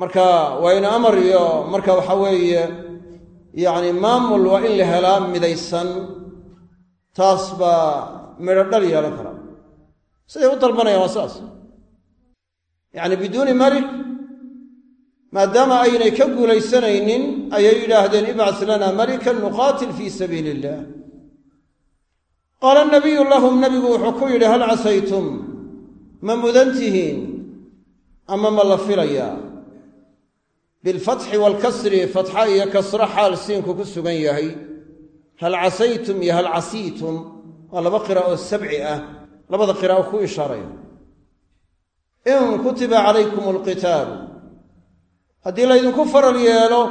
marka waa in amar iyo marka waxa weeye yacni maamul waa in la helaa midaysan. Taas baa midho dhal yeelan karaa siday u dalbanayaan waa saas. Yacni biduuni malik maadaama aynay ka guulaysanaynin ayay yidhaahdeen ibcas lana malikan nuqaatil fii sabiili illah qaala nabiyu lahum nabigu wuxuu ku yidhi hal casaytum? Ma mudan tihiin? Ama ma la filayaa bilfatxi waalkasri fatxa iyo kasro xaal siinku ku sugan yahay. Hal casaytum iyo hal casiitum? Waa laba qira oo sabci ah labada qira oo ku ishaaraya in kutiba calaykum alqitaalu haddii laydinku faral yeelo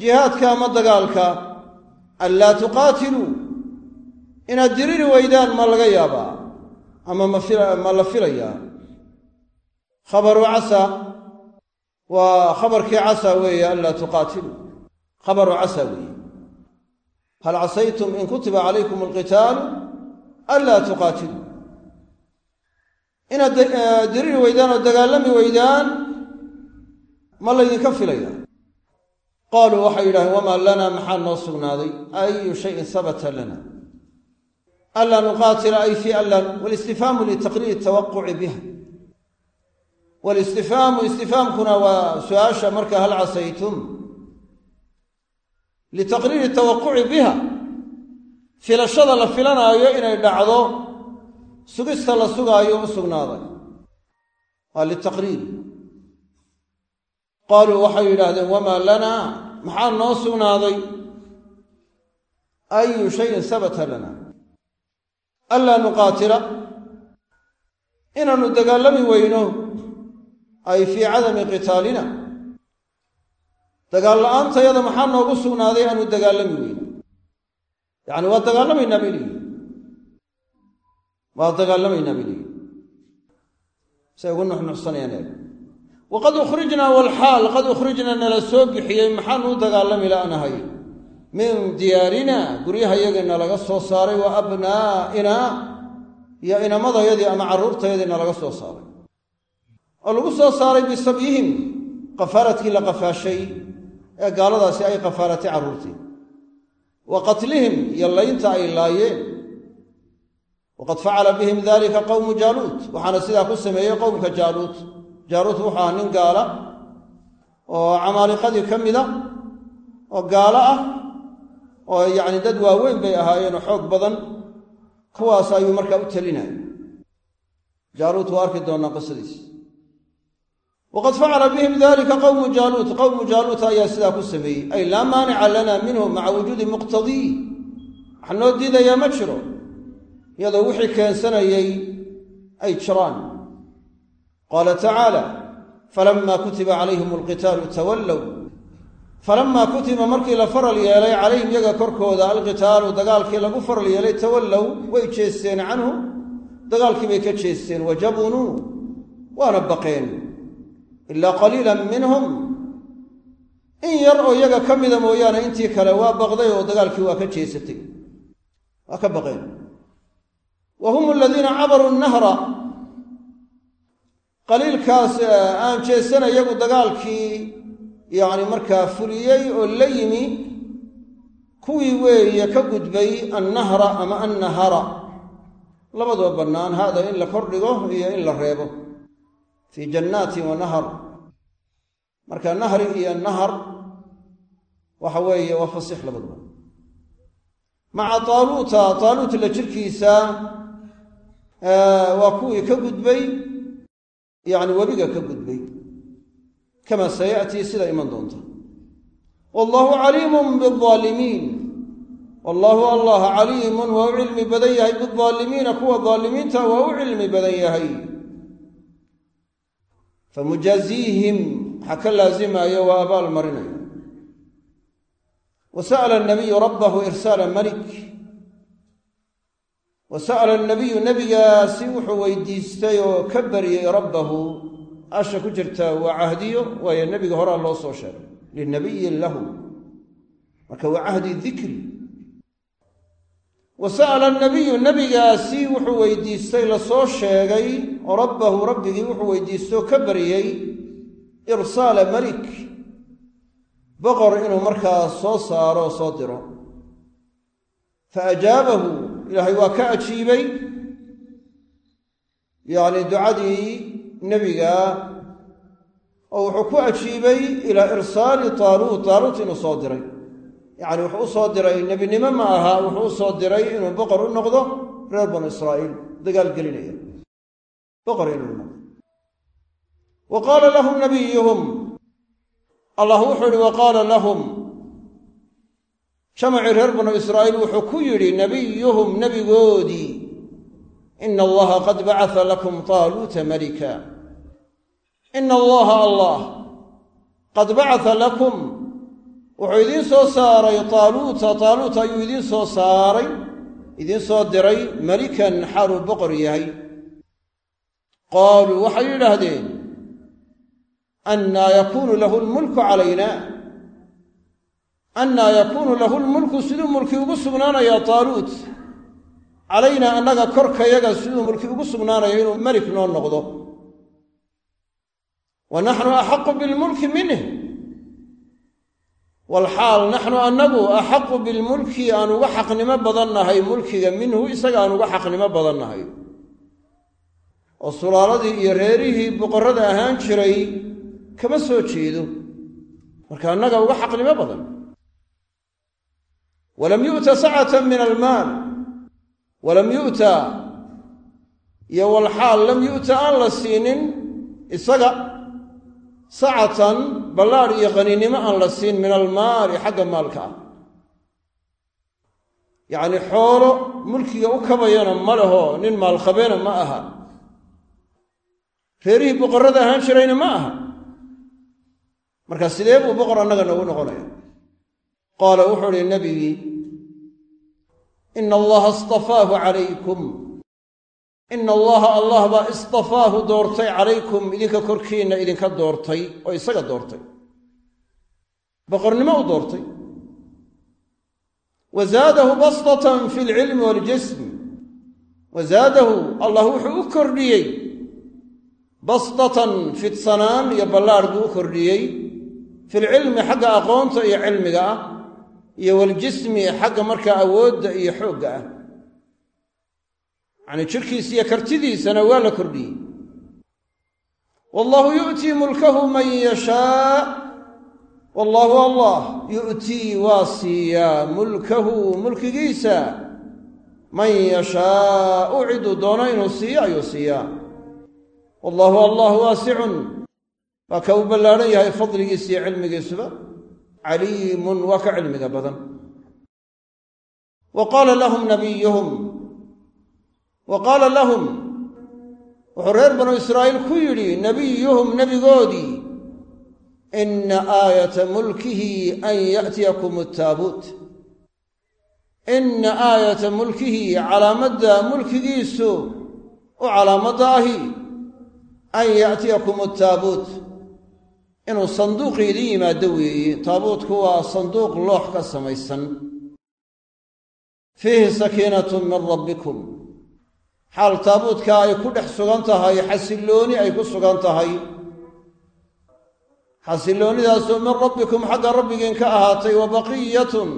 jihaadka ama dagaalka anlaa tuqaatiluu inaad diriri weydaan ma laga yaabaa ama ma la filayaa khabaru casa waa khabarkii casa weeye anlaa tuqaatiluu khabaru casa weeye. Hal casaytum in kutiba calaykum alqitaalu anlaa tuqaatiluu inaad diriri weydaan oo dagaalami weydaan ma laydinka filaya qaaluu waxay yidhahdeen wamaa lanaa maxaa noo sugnaaday? Ayu shayin habata lana. Anlaa nuqaatila ay fii anlaa walistifhaamu litaqriiri tawaquci biha. Walistifhaamu istifhaamkuna waa su'aasha marka hal casaytum. Litaqriiri tawaquci biha. Filashada la filanaayo inay dhacdo sugista la sugaayo u sugnaaday. Waa litaqriir qaaluu waxay yidhaahdeen wamaa lanaa maxaa noo sugnaaday? Ayu shayin sabata lana. Anlaa nuqaatila. Inaannu dagaalami weyno ay fii cadami qitaalina. Dagaal la'aantayada maxaa noogu sugnaaday? Aanu dagaalami weyno. Yacni waa dagaalamaynaa bay leeyihiin waa dagaalamaynaa bay say ugu nuxnuxsanayaan eeg waqad ukhrijnaa walxaal qad ukhrijnaa nala soo bixiyey maxaanu u dagaalami la'nahay min diyaarina guryahayagina laga soo saaray wa abnaa'inaa iyo inamadayadii ama carruurtayadiina laga soo saaray. Oo lagu soo saaray bisabyihim qafaaladkii la qafaashay ee gaaladaasi ay qafaalatay carruurtii wa qatlihim iyo laynta ay laayeen waqad facala bihim dalika qowmu jaaluut waxaana sidaa ku sameeyey qowmka jaaluut jaaluut wuxuu ahaa nin gaala oo camaaliqadii ka mida oo gaalo ah oo yacni dad waaweyn bay ahaayeen oo xoog badan kuwaas ayuu markaa u talinaya jaaluut waa arki doonaa qisadiis waqad facala bihim dalika qowmu jaaluut qowmu jaaluut ayaa sidaa ku sameeyey ay laa maanica lana minhu maca wujuudi muqtadii wax noo diidayaa ma jiro iyadoo wixii keensanayay ay jiraan. Qaala tacaala falama kutiba calayhim alqitaalu tawallow falamaa kutiba markii la faral yeelay calayhim yaga korkooda alqitaalu dagaalkii lagu faral yeelay tawallow way jeesteen canhu dagaalkii bay ka jeesteen wajabunuu waana baqeen. Ilaa qaliilan minhum. In yar oo iyaga ka mida mooyaane intii kale waa baqday oo dagaalkii waa ka jeesatay. Waa ka baqeen wa hum aladiina cabaruu nahra qaliilkaas aan jeesana iyagu dagaalkii yacni markaa fuliyey oo la yimi kuwii weeye ka gudbay annahra ama annahara. Labadoo bannaan haada in la kordhigo iyo in la reebo. Fii jannaatin wa nahar. Marka nahri iyo nahar waxa weeye waa fasiix labaduba. Maca taaluuta taaluut la jirkiisa waa kuwii ka gudbay yacni webiga ka gudbay. Kama sayatii sida iman doonta. Wallahu caliimun biaalimiin wallaahu allah caliimun waa u cilmi badan yahay biaalimiina kuwa daalimiinta waa u cilmi badan yahay. Famujaaziihim waxaa ka laazimaayo waa abaal marinayo. Wa sa'ala nabiyu rabbahu irsaala malik wa sa'ala nabiyu nebigaasi wuxuu weydiistay oo ka baryey rabbahu asha ku jirta waa cahdiyo waayo nebiga horaa loo soo sheegay linabiyin lahu. Marka waa cahdi dikri wa sa'ala nabiyu nebigaasi wuxuu weydiistay la soo sheegay oo rabbahu rabbigii wuxuu weydiistoo ka baryey irsaala malik. Boqor inuu markaa soo saaro oo soo diro fa ajaabahu ilaahay waa ka ajiibay yacni ducadii nebiga oo wuxuu ku ajiibay ilaa irsaali taaluut taaluut inuu soo diray yacni wuxuu u soo diray nebinimo ma aha wuxuu u soo diray inuu boqor u noqdo reer banu israa'iil dagaal qaala lahum nabiyuhum allah wuxuu yihi wa qaala jamacii reer banu israa'iil wuxuu ku yidhi nabiyuhum nebigoodii ina allaha qad bacata lakum taaluuta malika. Ina allaha allah qad bacata lakum. Wuxuu idiin soo saaray taaluuta taaluut ayuu idiin soo saaray idiin soo diray melikan xaaluu boqor yahay. Qaaluu waxay yidhaahdeen annaa yakuunu lahu lmulku calayna annaa yakuunu lahu lmulku siduu mulki ugu sugnaanayaa taaluut calaynaa annaga korkayaga siduu mulki ugu sugnaanayo inuu melik noo noqdo wa naxnu axaqu bilmulki minh walxaal naxnu annagu axaqu bilmulki aan uga xaqnimo badannahay mulkiga minhu isaga aan uga xaqnimo badannahay oo sulaaladii iyo reerihii boqorrada ahaan jiray kama soo jeedo marka annaga uga xaqnimo badan walam yu'ta sacatan min almaal walam yu'ta iyo walxaal lam yu'ta aan la siinin isaga. Sacatan ballaadh iyo qaniinimo aan la siin min almaali xagga maalka ah. Yacnii xoolo mulkiga u kabayana ma leho nin maalqabeena ma aha. Reerihii boqorrada ahaan jirayna ma aha. Marka sidee buu boqor annaga noogu noqonaya? Qaala wuxuu uhi nebigii ina allaha istafaahu calaykum ina allaha allah baa istafaahu doortay calaykum idinka korkiinna idinka doortay oo isaga doortay boqornimo u doortay wa zaadahu bastatan fi alcilmi waaljism wa zaadahu allah wuxuu u kordhiyey bastatan fidsanaan iyo ballaadh buu u kordhiyey filcilmi xagga aqoonta iyo cilmiga ah iyo waljismi xagga markaa awoodda iyo xoogga ah. Yacnii jidhkiisa iyo kartidiisana waa la kordhiyey. Wallahu yu'tii mulkahu man yashaa. Wallaahu allah yu'tii waa siiyaa mulkahu mulkigiisa. Man yashaau ciduu doono inuu siiyo ayuu siiyaa. Wallaahu allah waasicun waa ka u ballaadhan yahay fadligiisa iyo cilmigiisuba caliimun waa ka cilmiga badan. Wa qaala lahum nabiyuhum wa qaala lahum wuxuu reer banu israa'iil ku yidhi nebiyuhum nebigoodii ina aayata mulkihi an ya'tiyakum ataabuut ina aayata mulkihi calaamadda mulkigiisu u calaamadda an ya'tiyakum ataabuut inuu sanduuqi idin yimaado weeye taabuutku waa sanduuq loox ka samaysan. Fiihi sakiinatun min rabbikum. Xaal taabuudka ay ku dhex sugan tahay xasillooni ay ku sugan tahay. Xasilloonidaasoo min rabbikum xagga rabbigiin ka ahaatay wa baqiyatun.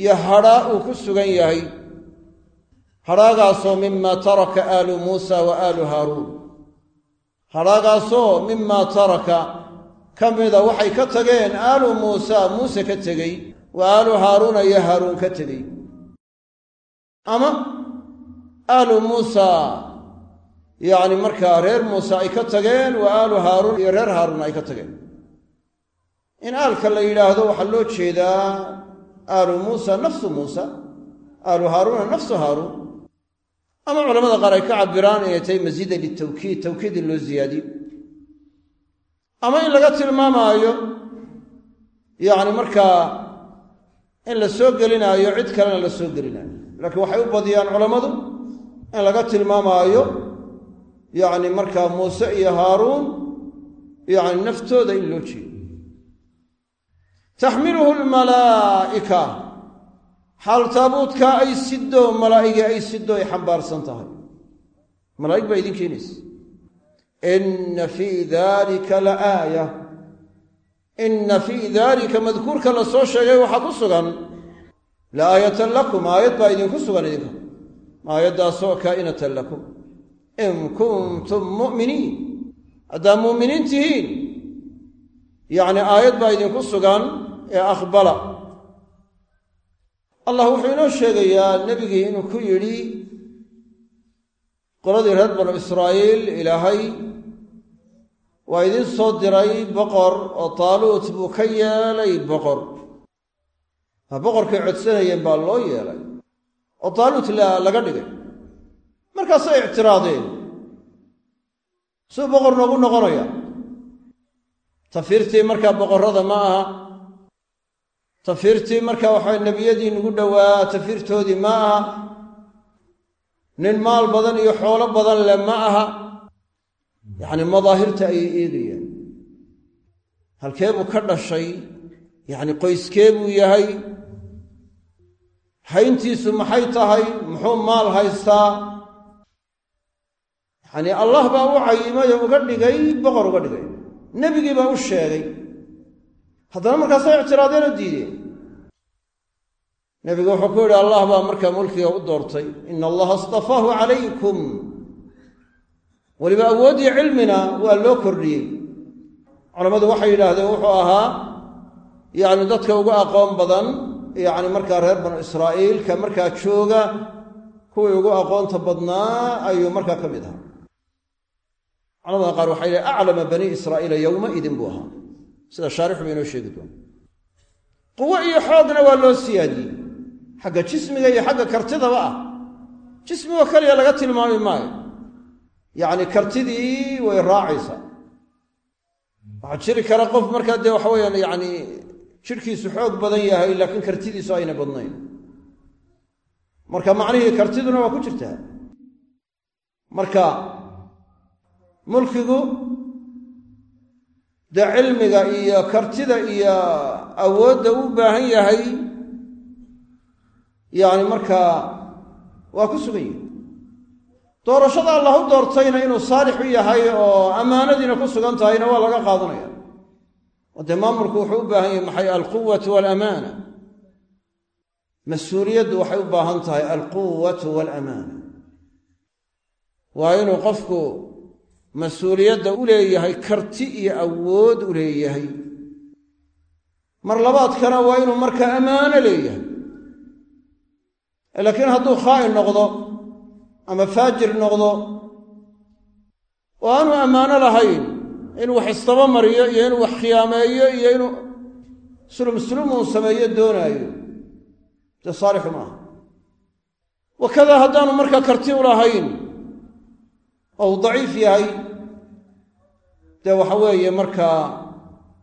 Iyo hadhaa uu ku sugan yahay. Hadhaagaasoo mima taraka aalu muusa wa aalu haaruun. Hadhaagaasoo mimaa taraka ka mida waxay ka tageen aalu muusa muuse ka tegey wa aalu haaruuna iyo haaruun ka tegey. Ama aalu muusa yacni markaa reer muuse ay ka tageen wa aalu haaruun iyo reer haaruun ay ka tageen. In aalka la yidhaahdo waxaa loo jeedaa aalu muusa nafsu muusa aalu haaruuna nafsu haaruun. Ama culamada qaar ay ka cabiraan inay tahay masiida litawkiid tawkiid loo ziyaadiyo ama in laga tilmaamaayo yacni markaa in la soo gelinaayo cid kalena la soo gelinaayo. Laakiin waxay u badiyaan culammadu in laga tilmaamaayo yacni markaa muuse iyo haaruun yacni naftooda in loo jeedo. Taxmiluhu lmalaa'ika xaal taabuudkaa ay siddo malaa'igi ay siddo ay xambaarsan tahay. Malaa'ig baa idin keenaysa inna fii dalika la aaya inna fii daalika madkuurka la soo sheegay waxaa ku sugan la aayatan lakum aayad baa idinku sugan idinka aayaddaasoo kaa'inatan lakum in kuntum mu'miniin haddaad mu'miniin tihiin yacni aayad baa idinku sugan ee aqbala allah wuxuu inoo sheegayaa nebigii inuu ku yidhi qoladii reer banu israa'iil ilaahay waa idin soo diray boqor oo taaluut buu ka yeelay boqor. Ha boqorkay codsanayeen baa loo yeelay. Oo taaluut laga dhigay. Markaasay ictiraadeen. Suu boqor noogu noqonaya. Tafiirtii markaa boqorrada ma aha. Tafiirtii markaa waxaa nebiyadii nagu dhowaa tafiirtoodii ma aha. Nin maal badan iyo xoolo badan leh ma aha yacni madaahirta ayay eegayaan halkee buu ka dhashay yacni qoyskee buu yahay. Hayntiisu maxay tahay? Muxuu maal haystaa? Yacnii allah baa u cayimay uga dhigay boqor uga dhigay. Nebigii baa u sheegay. Haddana markaasay ictiraadeen oo diideen. Nebigu wuxuu ku yidhi allah baa markaa mulkiga u doortay. Ina allaha istafaahu calaykum weliba awooddii cilmina waa loo kordhiyey. Culammadu waxay yidhaahdeen wuxuu ahaa yacni dadka ugu aqoon badan yacni markaa reer banu israa'iil ka markaa jooga kuwii ugu aqoonta badnaa ayuu markaa ka mid ahaa. Culamada qaar waxay lehy aclama bani israa'iila yowmaidin buu ahaa. Sida shaarixu ba inoo sheegi doona quwo iyo xoogna waa loo siyaadiyey. Xagga jismiga iyo xagga kartidaba ah. Jismigoo keliya laga tilmaami maayo yacni kartidii way raacaysaa waxaa jiri kara qof markaa dee waxa weyaan yacni jidhkiisu xoog badan yahay laakiin kartidiisu ayna badnayn. Marka macnihii kartiduna waa ku jirtaa. Marka mulkigu dee cilmiga iyo kartida iyo awoodda u baahan yahay yacni markaa waa ku sugan yihi doorashada allah u doortayna inuu saalix u yahay oo ammaanadiina ku sugan tahayna waa laga qaadanaya. Oo dee maamulku wuxuu u baahan yahay maxay alquwatu waalamaana mas'uuliyaddu waxay u baahan tahay alquwatu waalamaana waa inuu qofku mas'uuliyadda u leeyahay karti iyo awood u leeyahay. Mar labaadkana waa inuu markaa ammaano leeyahay. Laakiin hadduu khaa'in noqdo ama faajir noqdo oo aanu ammaano lahayn inuu wax istaba mariyo iyo inuu wax khiyaameeyo iyo inuu sulum uu sameeyo doonaayo. Dee saalixu maaha. Wakadaa haddaanu markaa karti u lahayn oo uu daciif yahay dee waxa weeye markaa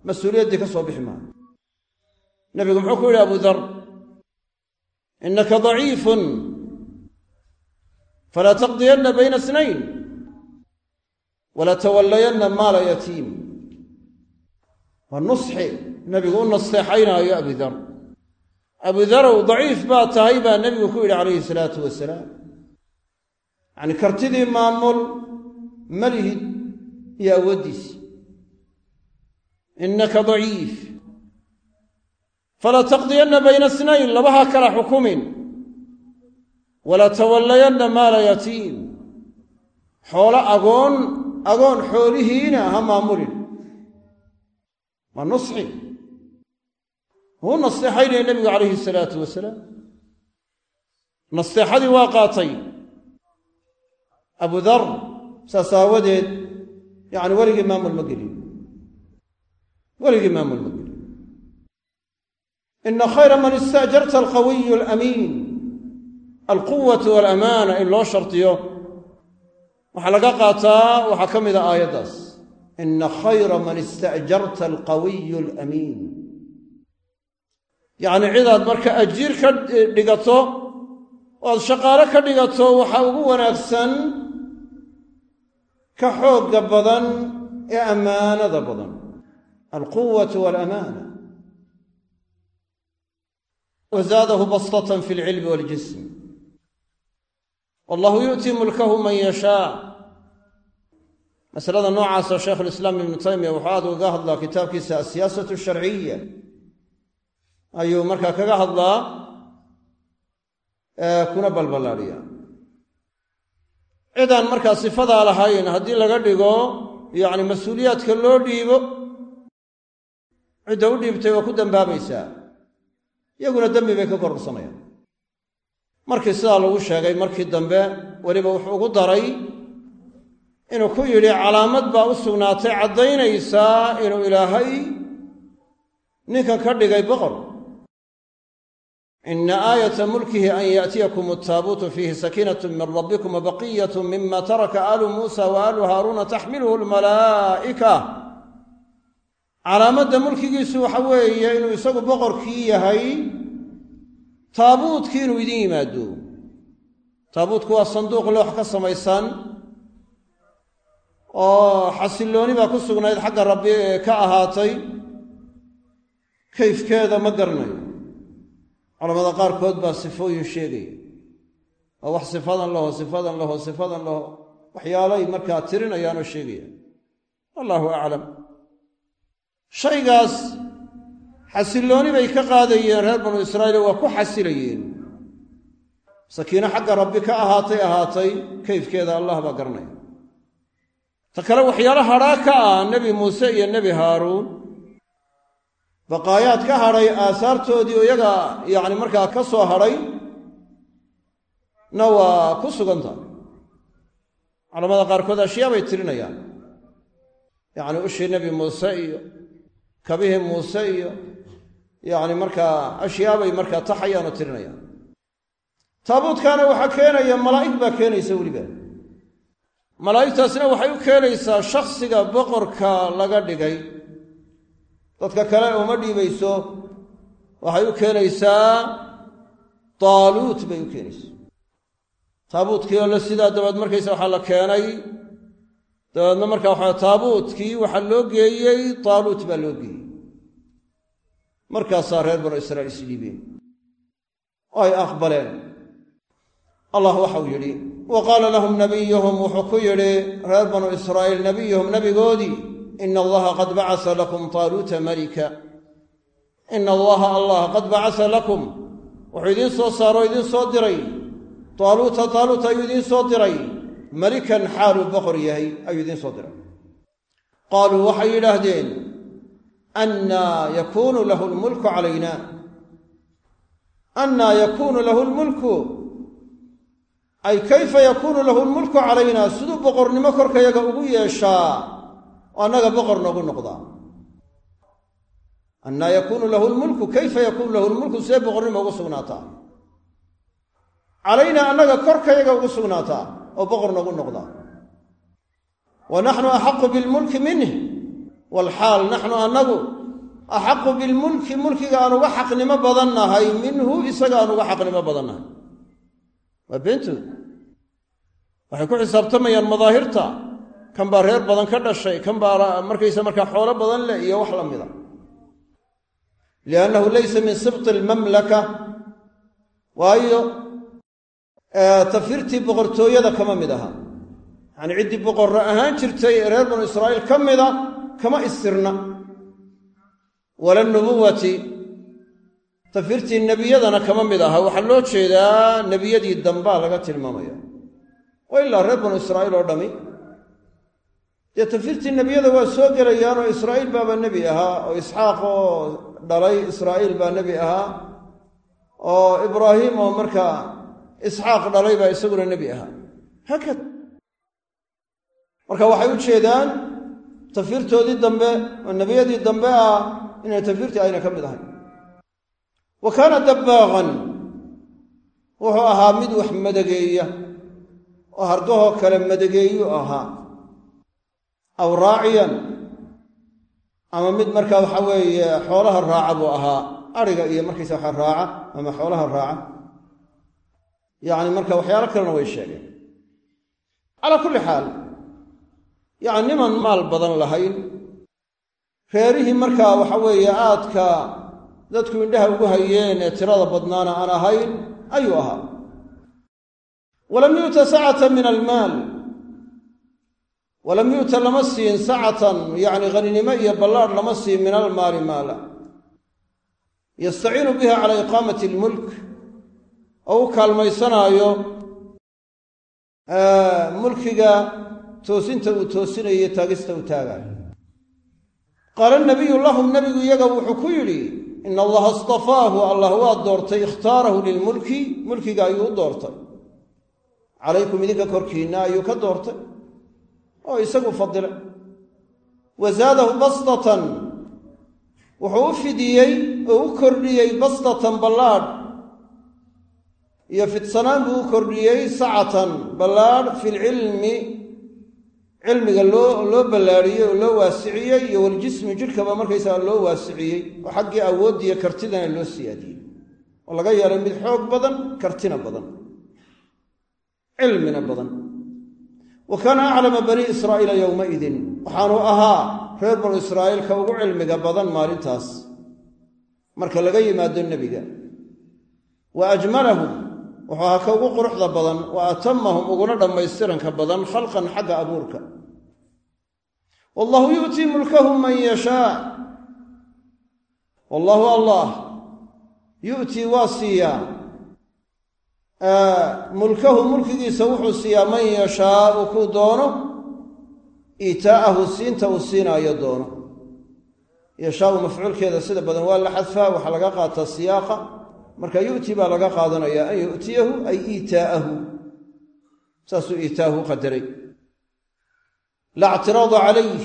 mas'uuliyaddii ka soo bixi maayo nebigu muxuu ku yidhi abu dar innaka daciifun falaa taqdiyanna bayna snayn wala tawallayanna maala yatiim waa nusxi nebigu u nasteexaynaayo abudar abudarow daciif baa tahay baa nebigu ku yidhi calayhi salaatu wasalaam yacnii kartidii maamul ma lihid iyo awooddiisi innaka daciif falaa taqdiyanna bayna snayn labaha kala xukumin wala tawallayanna maala yatiim xoolo agoon agoon xoolihiina ha maamulin. Waa nusxi. Wuu nasteexaynaya nebigu calayhi salaatu wasalaam nasteexadii waa qaatay abu dar saas aawadeed yacni weligii maamul ma gelin. Weligii maamul ma gelin. Ina khayra man istaajarta alqawiyu alamiin alquwatu walamaana in loo shardiyo waxaa laga qaataa waxaa ka mid a aayaddaas. Ina khayra man istaajarta alqawiyu alamiin. Yacni cidaad marka ajiir ka dhigato oo aad shaqaale ka dhigato waxaa ugu wanaagsan ka xoogga badan ee ammaanada badan. Alquwatu walamaana. Wa zaadahu bastatan fi alcilmi waljism wallahu yu'tii mulkahu man yashaa masalada noocaasa shaykhulislaam ibnu taymiya wuxuu aad ugaga hadlaa kitaabkiisa asiyaasatu sharciya ayuu markaa kaga hadlaa kuna balballaadhiya cidaan markaa sifadaa lahayn haddii laga dhigo yacni mas'uuliyaadka loo dhiibo cidda u dhiibtay waa ku dambaabaysaa. Iyaguna dembi bay ka kororsanayaan markii sidaa lagu sheegay markii dambe weliba wuxuu ugu daray inuu ku yidhi calaamad baa u sugnaatay caddaynaysaa inuu ilaahay ninkan ka dhigay boqor. Ina aayata mulkihi an yaatiyakum altaabuutu fiihi sakiinatu min rabbikum wabaqiyatu mima taraka aalu muusa wa aalu haaruuna taxmiluhu almalaa'ika. Calaamadda mulkigiisu waxa weeye inuu isagu boqorkii yahay taabuutkii inuu idin yimaado. Taabuutku waa sanduuq loox ka samaysan oo xasillooni baa ku sugnayd xagga rabbi ee ka ahaatay. Kayfkeeda ma garanayo. Culamada qaarkood baa sifooyin sheegaya. Oo wax sifadan laho sifadan laho sifadan laho. Waxyaalay markaa tirinayaanoo sheegayaan allaahu aclam. Shaygaas xasillooni bay ka qaadayeen reer banu israa'iil waa ku xasilayeen. Sakiino xagga rabbi ka ahaatay ahaatay kayfkeeda allah baa garanaya. Ta kale waxyaalo hadhaa ka ah nebi muuse iyo nebi haaruun. Baqaayaad ka hadhay aasaartoodii oo iyaga yacni markaa ka soo hadhay na waa ku sugan tahay. Culamada qaarkood ashyaa bay tirinayaan. Yacni ushii nebi muuse iyo kabihii muuse iyo yacni markaa ashyaabay markaa taxayaan oo tirinayaan taabuudkaana waxaa keenaya malaa'ig baa keenaysa weliba. Malaa'igtaasna waxay u keenaysaa shakhsiga boqorka laga dhigay. Dadka kale uma dhiibayso waxay u keenaysaa taaluut bay u keenaysaa. Taabuutkii oo la sidaa dabeed markaysa waxaa la keenay dabeedna markaa waxaa taabuutkii waxaa loo geeyey taaluut baa loo geeyey markaasaa reer banu israa'iil isdhiibeen ay aqbaleen. Allah waxau yidhi wa qaala lahum nabiyuhum wuxuu ku yidhi reer banu israa'iil nabiyuhum nabigoodii ina allaha qad bacasa lakum taaluuta malika. Ina allaha allah qad bacasa lakum. Wuxuu idiin soo saaro idiin soo diray. Taaluuta taaluut ayuu idiin soo diray. Melikan xaaluu boqor yahay ayuu idiin soo diray. Qaaluu waxay yidhaahdeen annaa yakuunu lahu lmulku calayna annaa yakuunu lahu lmulku ay kayfa yakuunu lahu lmulku calaynaa siduu boqornimo korkayaga ugu yeeshaa oo annaga boqor noogu noqdaa annaa yakuunu lahu lmulku kayfa yakuunu lahu lmulku see boqornimo ugu sugnaataa calaynaa annaga korkayaga ugu sugnaataa oo boqor noogu noqdaa wa naxnu axaqu bilmulki minh walxaal naxnu annagu axaqu bilmulki mulkiga aan uga xaqnimo badannahay minhu isaga aan uga xaqnimo badannahay waa beentood waxay ku xisaabtamayaan madaahirta kan baa reer badan ka dhashay kan baa markaysa markaa xoolo badan leh iyo wax la mida liannahu laysa min sibti almamlaka waayo tafirtii boqortooyada kama mid aha yacanii ciddii boqorro ahaan jirtay ee reer banu israa'iil ka mida kama istirna. Wala nubuwati tafirtii nebiyadana kama mid aha. Waxaa loo jeedaa nebiyadii dambaa laga tilmaamaya. Wa ilaa reer banu israa'iil oo dhami. Dee tafirtii nebiyada waa soo gelayaan oo israa'iil baaba nebi ahaa oo isxaaq oo dhalay israa'iil baa nebi ahaa oo ibraahim oo markaa isxaaq dhalay baa isaguna nebi ahaa. Haakada marka waxay u jeedaan tafirtoodii dambe oo nebiyadii dambe ah inay tafirtii ayna ka mid ahayn. Wa kaana dabbaaqan wuxuu ahaa mid wax madageeya oo hargahoo kale madageeyu ahaa. Aw raaciyan ama mid markaa waxa weeye xoolaha raaca buu ahaa. Ariga iyo markaysa waxa raaca ama xoolaha raaca. Yacni marka waxyaalo kalena way sheegeen. Calaa kulli xaal yacni niman maal badan lahayn. Reerihii markaa waxa weeye aadka dadku indhaha ugu hayeen ee tirada badnaana aan ahayn ayuu ahaa. Walam yu'ta sacatan min almaal. Walam yu'ta lama siin sacatan yacni haninimo iyo ballaadh lama siin min almaali maala. Yastaciinu biha cala iqaamati almulk. Oo u kaalmaysanaayo mulkiga toosinta uu toosinayo taagista uu taagaayo qaala nabiyu lahum nebigu iyaga wuxuu ku yidhi ina allaha istafaahu allah waa doortay ikhtaarahu lilmulki mulkiga ayuu u doortay. Calaykum idinka korkiinna ayuu ka doortay. Oo isagu fadilay wa zaadahu bastatan wuxuu u fidiyey oo u kordhiyey bastatan ballaadh. Iyo fidsanaan buu u kordhiyey sacatan ballaadh fi lcilmi cilmiga loo ballaadhiyey oo loo waasiciyey iyo waljismi jidhkaba markaysaga loo waasiciyey oo xaggii awooddiiyo kartidana loo siyaadiyey. Oo laga yeelay mid xoog badan kartina badan cilmina badan. Wa kaana aclama banii israa'iila yowmaidin waxaanu ahaa reer banu israa'iil ka ugu cilmiga badan maalintaas. Marka laga yimaado nebiga. Wa ajmalahum wuxuu ahaa ka ugu quruxda badan wa atamahum uguna dhammaystiranka badan khalqan xagga abuurka. Wallahu yu'tii mulkahu man yashaa wallaahu allah yu'tii waa siiyaa mulkahu mulkigiisa wuxuu siiyaa man yashaau kuu doono iitaa'ahu siinta uu siinaayo doono. Yashaau mafcuulkeeda sida badan waa la xadfaa waxaa laga qaataa siyaaqa marka yu'ti baa laga qaadanayaa an yu'tiyahu ay iitaa'ahu saasuu iitaahu qadaray. La ctiraada calayh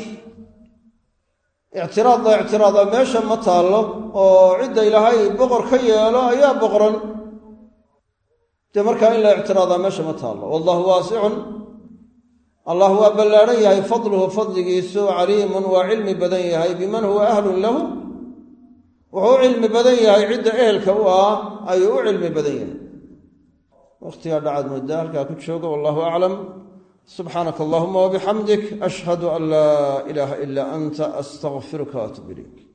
ictiraad la ictiraada meesha ma taallo oo cidda ilaahay boqor ka yeelo ayaa boqran dee markaa in la ictiraadaa meesha ma taallo. Wallahu waasicun allah waa ballaadhan yahay fadluhu fadligiisu caliimun waa cilmi badan yahay. Biman huwa ahlun lahu wuxuu u cilmi badan yahay cidda ehelka u ah ayuu u cilmi badan yahay. Wakhtigaa dhacaad moodaa halkaa ku jooga wallahu aclam. Subxaanaka allahuma wabixamdik ashhadu an laa ilaaha ilaa anta astaqfiruka waatub ilayk